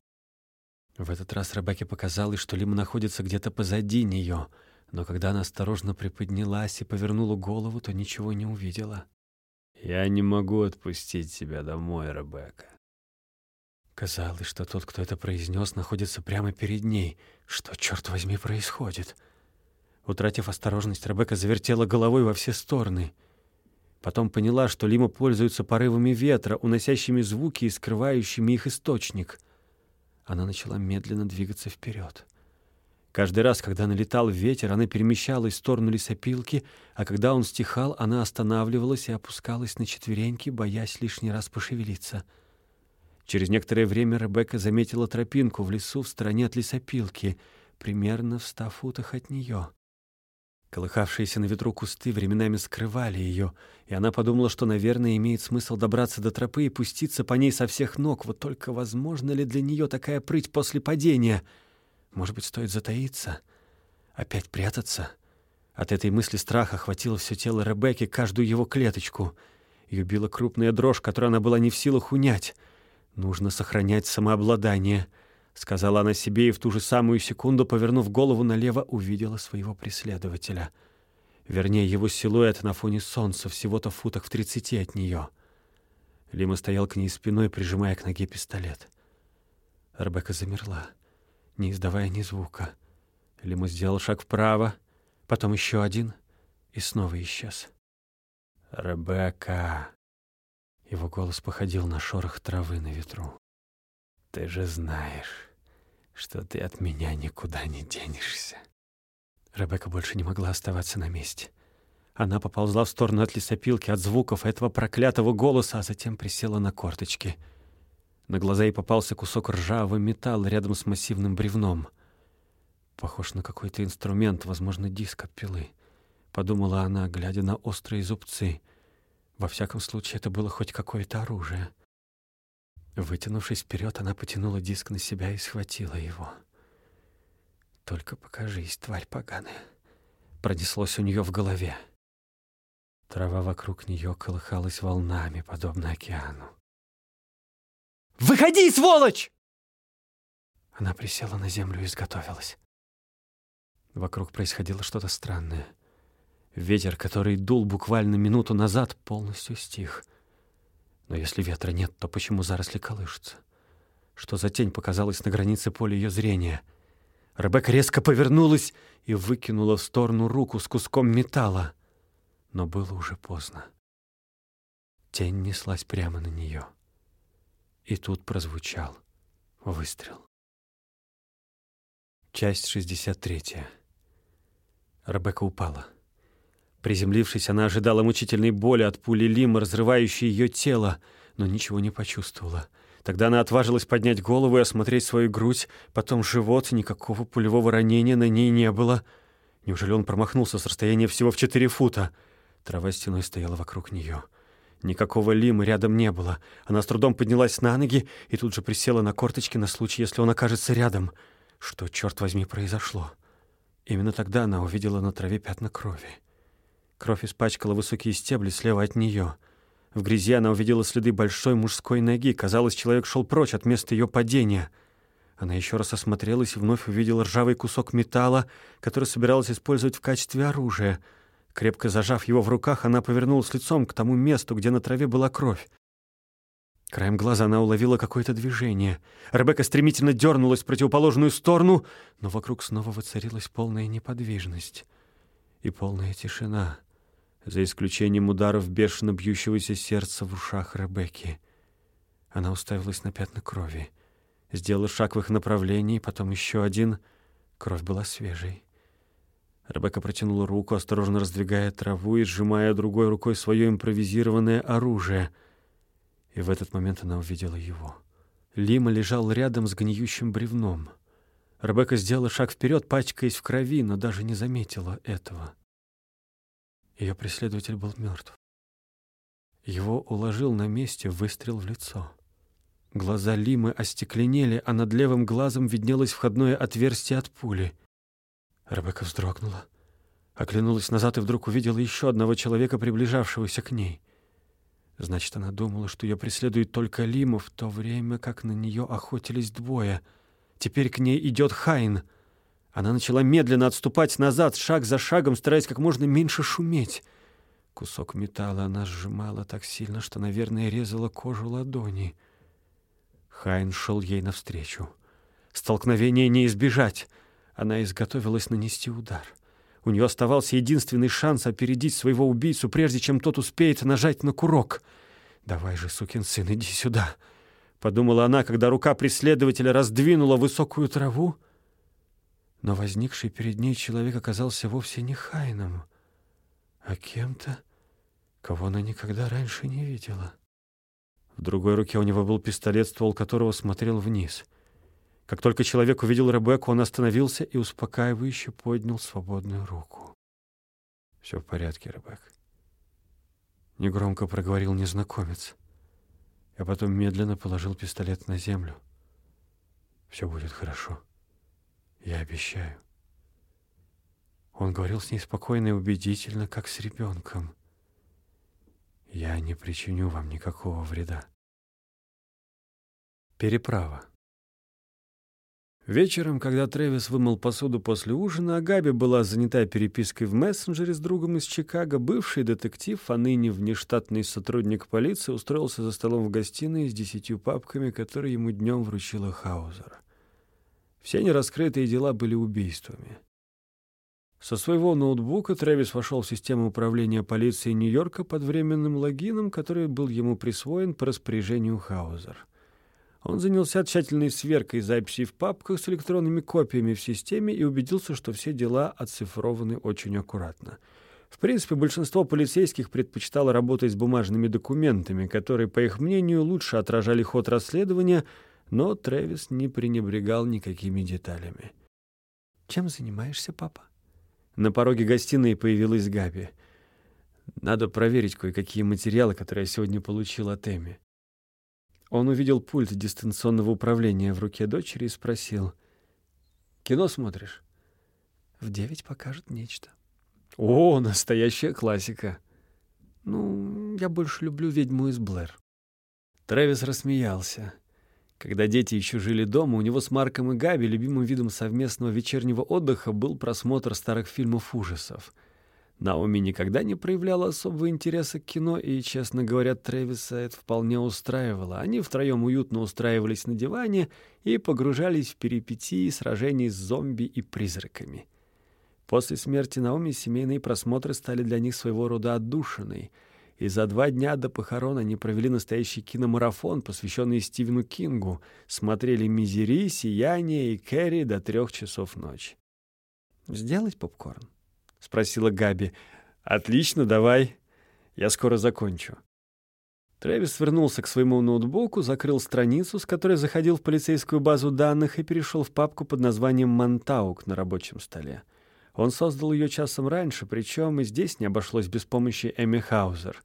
В этот раз Ребекке показалось, что Лима находится где-то позади нее, но когда она осторожно приподнялась и повернула голову, то ничего не увидела. «Я не могу отпустить тебя домой, Ребекка. Казалось, что тот, кто это произнес, находится прямо перед ней. Что, черт возьми, происходит? Утратив осторожность, Ребекка завертела головой во все стороны. Потом поняла, что Лима пользуется порывами ветра, уносящими звуки и скрывающими их источник. Она начала медленно двигаться вперед. Каждый раз, когда налетал ветер, она перемещалась в сторону лесопилки, а когда он стихал, она останавливалась и опускалась на четвереньки, боясь лишний раз пошевелиться — Через некоторое время Ребекка заметила тропинку в лесу в стороне от лесопилки, примерно в ста футах от нее. Колыхавшиеся на ветру кусты временами скрывали ее, и она подумала, что, наверное, имеет смысл добраться до тропы и пуститься по ней со всех ног. Вот только возможно ли для нее такая прыть после падения? Может быть, стоит затаиться? Опять прятаться? От этой мысли страха охватило все тело Ребекки, каждую его клеточку. Ее била крупная дрожь, которую она была не в силах унять. «Нужно сохранять самообладание», — сказала она себе и в ту же самую секунду, повернув голову налево, увидела своего преследователя. Вернее, его силуэт на фоне солнца, всего-то в футах в тридцати от нее. Лима стоял к ней спиной, прижимая к ноге пистолет. Ребекка замерла, не издавая ни звука. Лима сделал шаг вправо, потом еще один и снова исчез. «Ребекка!» Его голос походил на шорох травы на ветру. «Ты же знаешь, что ты от меня никуда не денешься». Ребекка больше не могла оставаться на месте. Она поползла в сторону от лесопилки, от звуков этого проклятого голоса, а затем присела на корточки. На глаза ей попался кусок ржавого металла рядом с массивным бревном. Похож на какой-то инструмент, возможно, диск от пилы. Подумала она, глядя на острые зубцы — во всяком случае, это было хоть какое-то оружие. Вытянувшись вперед, она потянула диск на себя и схватила его. «Только покажись, тварь поганая!» Пронеслось у нее в голове. Трава вокруг нее колыхалась волнами, подобно океану. «Выходи, сволочь!» Она присела на землю и изготовилась. Вокруг происходило что-то странное — Ветер, который дул буквально минуту назад, полностью стих. Но если ветра нет, то почему заросли колышутся? Что за тень показалась на границе поля ее зрения? Ребекка резко повернулась и выкинула в сторону руку с куском металла. Но было уже поздно. Тень неслась прямо на нее. И тут прозвучал выстрел. Часть 63. Ребекка упала. Приземлившись, она ожидала мучительной боли от пули Лима, разрывающей ее тело, но ничего не почувствовала. Тогда она отважилась поднять голову и осмотреть свою грудь, потом живот, никакого пулевого ранения на ней не было. Неужели он промахнулся с расстояния всего в четыре фута? Трава стеной стояла вокруг нее. Никакого Лима рядом не было. Она с трудом поднялась на ноги и тут же присела на корточки на случай, если он окажется рядом. Что, черт возьми, произошло? Именно тогда она увидела на траве пятна крови. Кровь испачкала высокие стебли слева от нее. В грязи она увидела следы большой мужской ноги. Казалось, человек шел прочь от места ее падения. Она еще раз осмотрелась и вновь увидела ржавый кусок металла, который собиралась использовать в качестве оружия. Крепко зажав его в руках, она повернулась лицом к тому месту, где на траве была кровь. Краем глаза она уловила какое-то движение. Ребекка стремительно дернулась в противоположную сторону, но вокруг снова воцарилась полная неподвижность. и полная тишина, за исключением ударов бешено бьющегося сердца в ушах Ребекки. Она уставилась на пятна крови, сделала шаг в их направлении, потом еще один. Кровь была свежей. Ребекка протянула руку, осторожно раздвигая траву и сжимая другой рукой свое импровизированное оружие. И в этот момент она увидела его. Лима лежал рядом с гниющим бревном. Ребекка сделала шаг вперед, пачкаясь в крови, но даже не заметила этого. Ее преследователь был мертв. Его уложил на месте выстрел в лицо. Глаза Лимы остекленели, а над левым глазом виднелось входное отверстие от пули — Ребекка вздрогнула, оглянулась назад и вдруг увидела еще одного человека, приближавшегося к ней. Значит, она думала, что ее преследует только Лима, в то время как на нее охотились двое. Теперь к ней идет Хайн. Она начала медленно отступать назад, шаг за шагом, стараясь как можно меньше шуметь. Кусок металла она сжимала так сильно, что, наверное, резала кожу ладони. Хайн шел ей навстречу. Столкновение не избежать — она изготовилась нанести удар. У нее оставался единственный шанс опередить своего убийцу, прежде чем тот успеет нажать на курок. «Давай же, сукин сын, иди сюда!» — подумала она, когда рука преследователя раздвинула высокую траву. Но возникший перед ней человек оказался вовсе не Хайном, а кем-то, кого она никогда раньше не видела. В другой руке у него был пистолет, ствол которого смотрел вниз. Как только человек увидел Ребекку, он остановился и успокаивающе поднял свободную руку. «Все в порядке, Ребекка», — негромко проговорил незнакомец. Я потом медленно положил пистолет на землю. «Все будет хорошо. Я обещаю». Он говорил с ней спокойно и убедительно, как с ребенком. «Я не причиню вам никакого вреда». Переправа. Вечером, когда Трэвис вымыл посуду после ужина, а Габи была занята перепиской в мессенджере с другом из Чикаго, бывший детектив, а ныне внештатный сотрудник полиции, устроился за столом в гостиной с десятью папками, которые ему днем вручила Хаузер. Все нераскрытые дела были убийствами. Со своего ноутбука Трэвис вошел в систему управления полиции Нью-Йорка под временным логином, который был ему присвоен по распоряжению Хаузер. Он занялся тщательной сверкой записей в папках с электронными копиями в системе и убедился, что все дела оцифрованы очень аккуратно. В принципе, большинство полицейских предпочитало работать с бумажными документами, которые, по их мнению, лучше отражали ход расследования, но Трэвис не пренебрегал никакими деталями. «Чем занимаешься, папа?» На пороге гостиной появилась Габи. «Надо проверить кое-какие материалы, которые я сегодня получил от Эми». Он увидел пульт дистанционного управления в руке дочери и спросил. «Кино смотришь?» «В девять покажет нечто». «О, настоящая классика!» «Ну, я больше люблю «Ведьму из Блэр». Трэвис рассмеялся. Когда дети еще жили дома, у него с Марком и Габи любимым видом совместного вечернего отдыха был просмотр старых фильмов ужасов — Наоми никогда не проявляла особого интереса к кино, и, честно говоря, Трэвиса это вполне устраивало. Они втроем уютно устраивались на диване и погружались в перипетии сражений с зомби и призраками. После смерти Наоми семейные просмотры стали для них своего рода отдушиной, и за два дня до похорон они провели настоящий киномарафон, посвященный Стивену Кингу, смотрели «Мизери», «Сияние» и «Кэрри» до трех часов ночи. «Сделать попкорн?» — спросила Габи. «Отлично, давай. Я скоро закончу». Трэвис вернулся к своему ноутбуку, закрыл страницу, с которой заходил в полицейскую базу данных и перешел в папку под названием «Монтаук» на рабочем столе. Он создал ее часом раньше, причем и здесь не обошлось без помощи Эми Хаузер.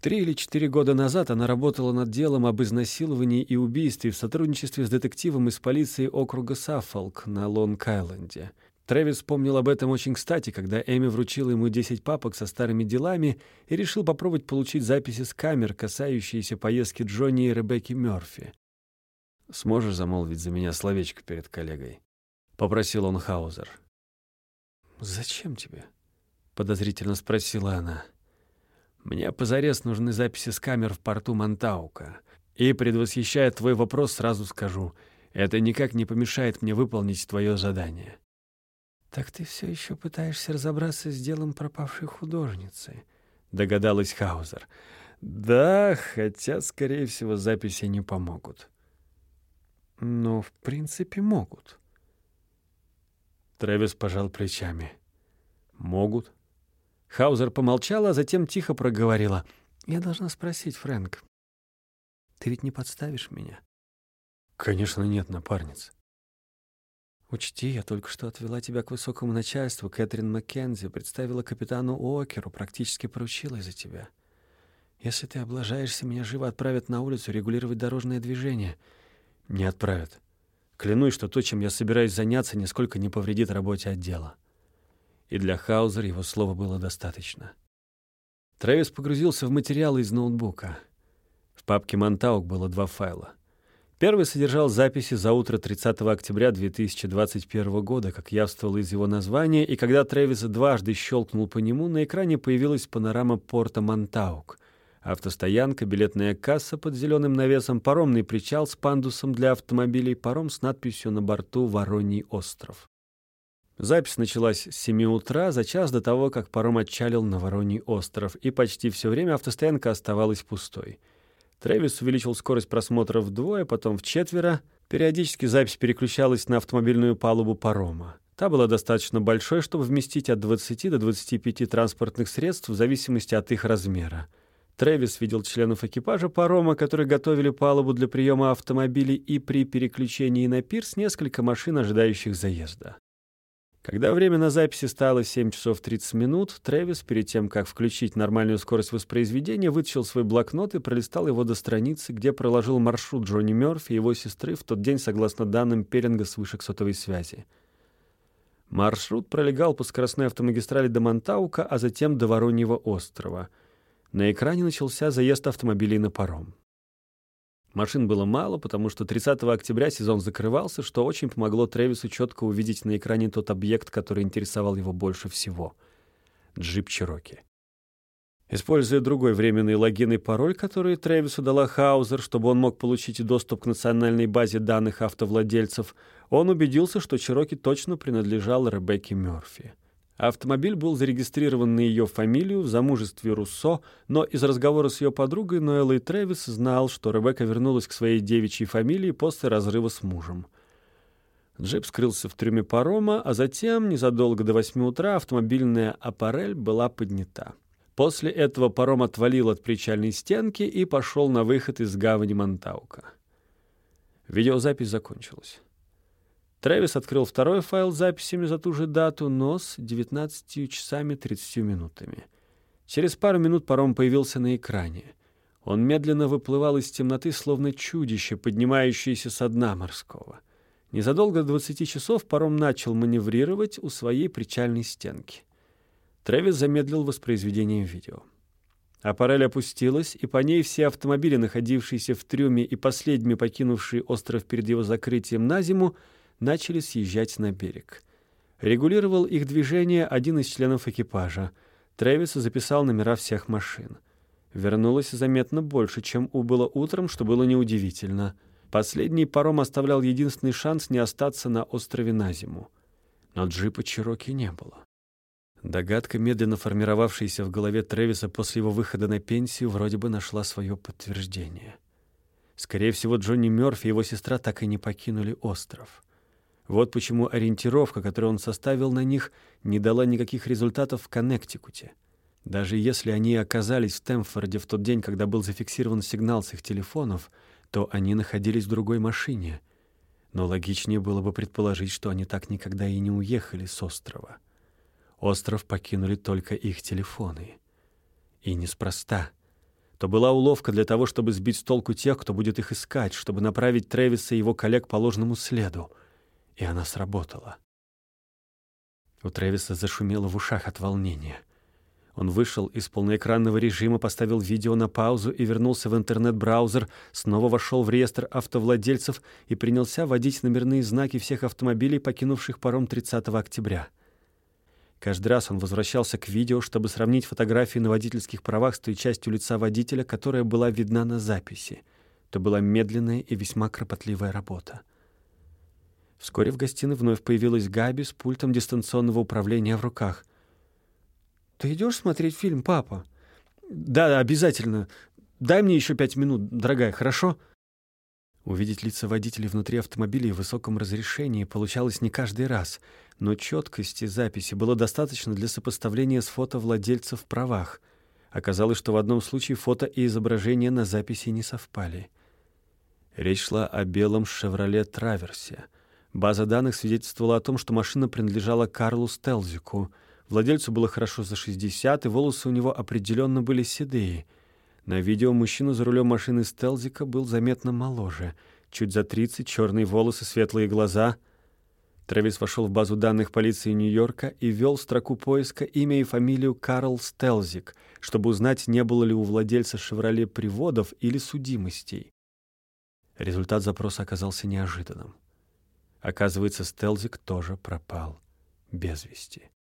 Три или четыре года назад она работала над делом об изнасиловании и убийстве в сотрудничестве с детективом из полиции округа Саффолк на Лонг-Айленде — Трэвис вспомнил об этом очень кстати, когда Эми вручила ему 10 папок со старыми делами и решил попробовать получить записи с камер, касающиеся поездки Джонни и Ребекки Мёрфи. «Сможешь замолвить за меня словечко перед коллегой?» — попросил он Хаузер. «Зачем тебе?» — подозрительно спросила она. «Мне позарез нужны записи с камер в порту Монтаука. И, предвосхищая твой вопрос, сразу скажу, это никак не помешает мне выполнить твое задание». «Так ты все еще пытаешься разобраться с делом пропавшей художницы», — догадалась Хаузер. «Да, хотя, скорее всего, записи не помогут». «Но, в принципе, могут». Трэвис пожал плечами. «Могут». Хаузер помолчала, а затем тихо проговорила. «Я должна спросить, Фрэнк, ты ведь не подставишь меня?» «Конечно нет, напарница». Учти, я только что отвела тебя к высокому начальству, Кэтрин Маккензи, представила капитану Уокеру, практически поручила за тебя. Если ты облажаешься, меня живо отправят на улицу регулировать дорожное движение. Не отправят. Клянусь, что то, чем я собираюсь заняться, нисколько не повредит работе отдела. И для Хаузера его слова было достаточно. Трэвис погрузился в материалы из ноутбука. В папке Монтаук было два файла. Первый содержал записи за утро 30 октября 2021 года, как явствовало из его названия, и когда Трэвис дважды щелкнул по нему, на экране появилась панорама порта Монтаук. Автостоянка, билетная касса под зеленым навесом, паромный причал с пандусом для автомобилей, паром с надписью на борту «Вороний остров». Запись началась с 7 утра, за час до того, как паром отчалил на Вороний остров, и почти все время автостоянка оставалась пустой — Трэвис увеличил скорость просмотра вдвое, потом в четверо. Периодически запись переключалась на автомобильную палубу парома. Та была достаточно большой, чтобы вместить от 20 до 25 транспортных средств в зависимости от их размера. Трэвис видел членов экипажа парома, которые готовили палубу для приема автомобилей, и при переключении на пирс несколько машин, ожидающих заезда. Когда время на записи стало 7 часов 30 минут, Трэвис, перед тем, как включить нормальную скорость воспроизведения, вытащил свой блокнот и пролистал его до страницы, где проложил маршрут Джонни Мёрфи и его сестры в тот день согласно данным Перинга с вышек сотовой связи. Маршрут пролегал по скоростной автомагистрали до Монтаука, а затем до Вороньего острова. На экране начался заезд автомобилей на паром. Машин было мало, потому что 30 октября сезон закрывался, что очень помогло Трэвису четко увидеть на экране тот объект, который интересовал его больше всего — джип Чироки. Используя другой временный логин и пароль, который Трэвису дала Хаузер, чтобы он мог получить доступ к национальной базе данных автовладельцев, он убедился, что Чироки точно принадлежал Ребекке Мёрфи. Автомобиль был зарегистрирован на ее фамилию в замужестве Руссо, но из разговора с ее подругой Ноэллой Трэвис знал, что Ребекка вернулась к своей девичьей фамилии после разрыва с мужем. Джип скрылся в трюме парома, а затем, незадолго до восьми утра, автомобильная аппарель была поднята. После этого паром отвалил от причальной стенки и пошел на выход из гавани Монтаука. Видеозапись закончилась. Трэвис открыл второй файл с записями за ту же дату, но с 19 часами 30 минутами. Через пару минут паром появился на экране. Он медленно выплывал из темноты, словно чудище, поднимающееся со дна морского. Незадолго до 20 часов паром начал маневрировать у своей причальной стенки. Трэвис замедлил воспроизведение видео. Аппарель опустилась, и по ней все автомобили, находившиеся в трюме и последними покинувшие остров перед его закрытием на зиму, начали съезжать на берег. Регулировал их движение один из членов экипажа. Трэвис записал номера всех машин. Вернулось заметно больше, чем убыло утром, что было неудивительно. Последний паром оставлял единственный шанс не остаться на острове на зиму. Но джипа Чироки не было. Догадка, медленно формировавшаяся в голове Трэвиса после его выхода на пенсию, вроде бы нашла свое подтверждение. Скорее всего, Джонни Мёрфи и его сестра так и не покинули остров. Вот почему ориентировка, которую он составил на них, не дала никаких результатов в Коннектикуте. Даже если они оказались в Темфорде в тот день, когда был зафиксирован сигнал с их телефонов, то они находились в другой машине. Но логичнее было бы предположить, что они так никогда и не уехали с острова. Остров покинули только их телефоны. И неспроста. То была уловка для того, чтобы сбить с толку тех, кто будет их искать, чтобы направить Трэвиса и его коллег по ложному следу — и она сработала. У Трэвиса зашумело в ушах от волнения. Он вышел из полноэкранного режима, поставил видео на паузу и вернулся в интернет-браузер, снова вошел в реестр автовладельцев и принялся вводить номерные знаки всех автомобилей, покинувших паром 30 октября. Каждый раз он возвращался к видео, чтобы сравнить фотографии на водительских правах с той частью лица водителя, которая была видна на записи. Это была медленная и весьма кропотливая работа. Вскоре в гостиной вновь появилась Габи с пультом дистанционного управления в руках. «Ты идешь смотреть фильм, папа?» «Да, обязательно. Дай мне еще пять минут, дорогая, хорошо?» Увидеть лица водителей внутри автомобиля в высоком разрешении получалось не каждый раз, но четкости записи было достаточно для сопоставления с фото владельца в правах. Оказалось, что в одном случае фото и изображение на записи не совпали. Речь шла о белом «Шевроле Траверсе». База данных свидетельствовала о том, что машина принадлежала Карлу Стелзику. Владельцу было хорошо за 60, и волосы у него определенно были седые — на видео мужчина за рулем машины Стелзика был заметно моложе. Чуть за 30, черные волосы, светлые глаза. Трэвис вошел в базу данных полиции Нью-Йорка и ввел в строку поиска имя и фамилию Карл Стелзик, чтобы узнать, не было ли у владельца «Шевроле» приводов или судимостей. Результат запроса оказался неожиданным. Оказывается, Стелзик тоже пропал без вести.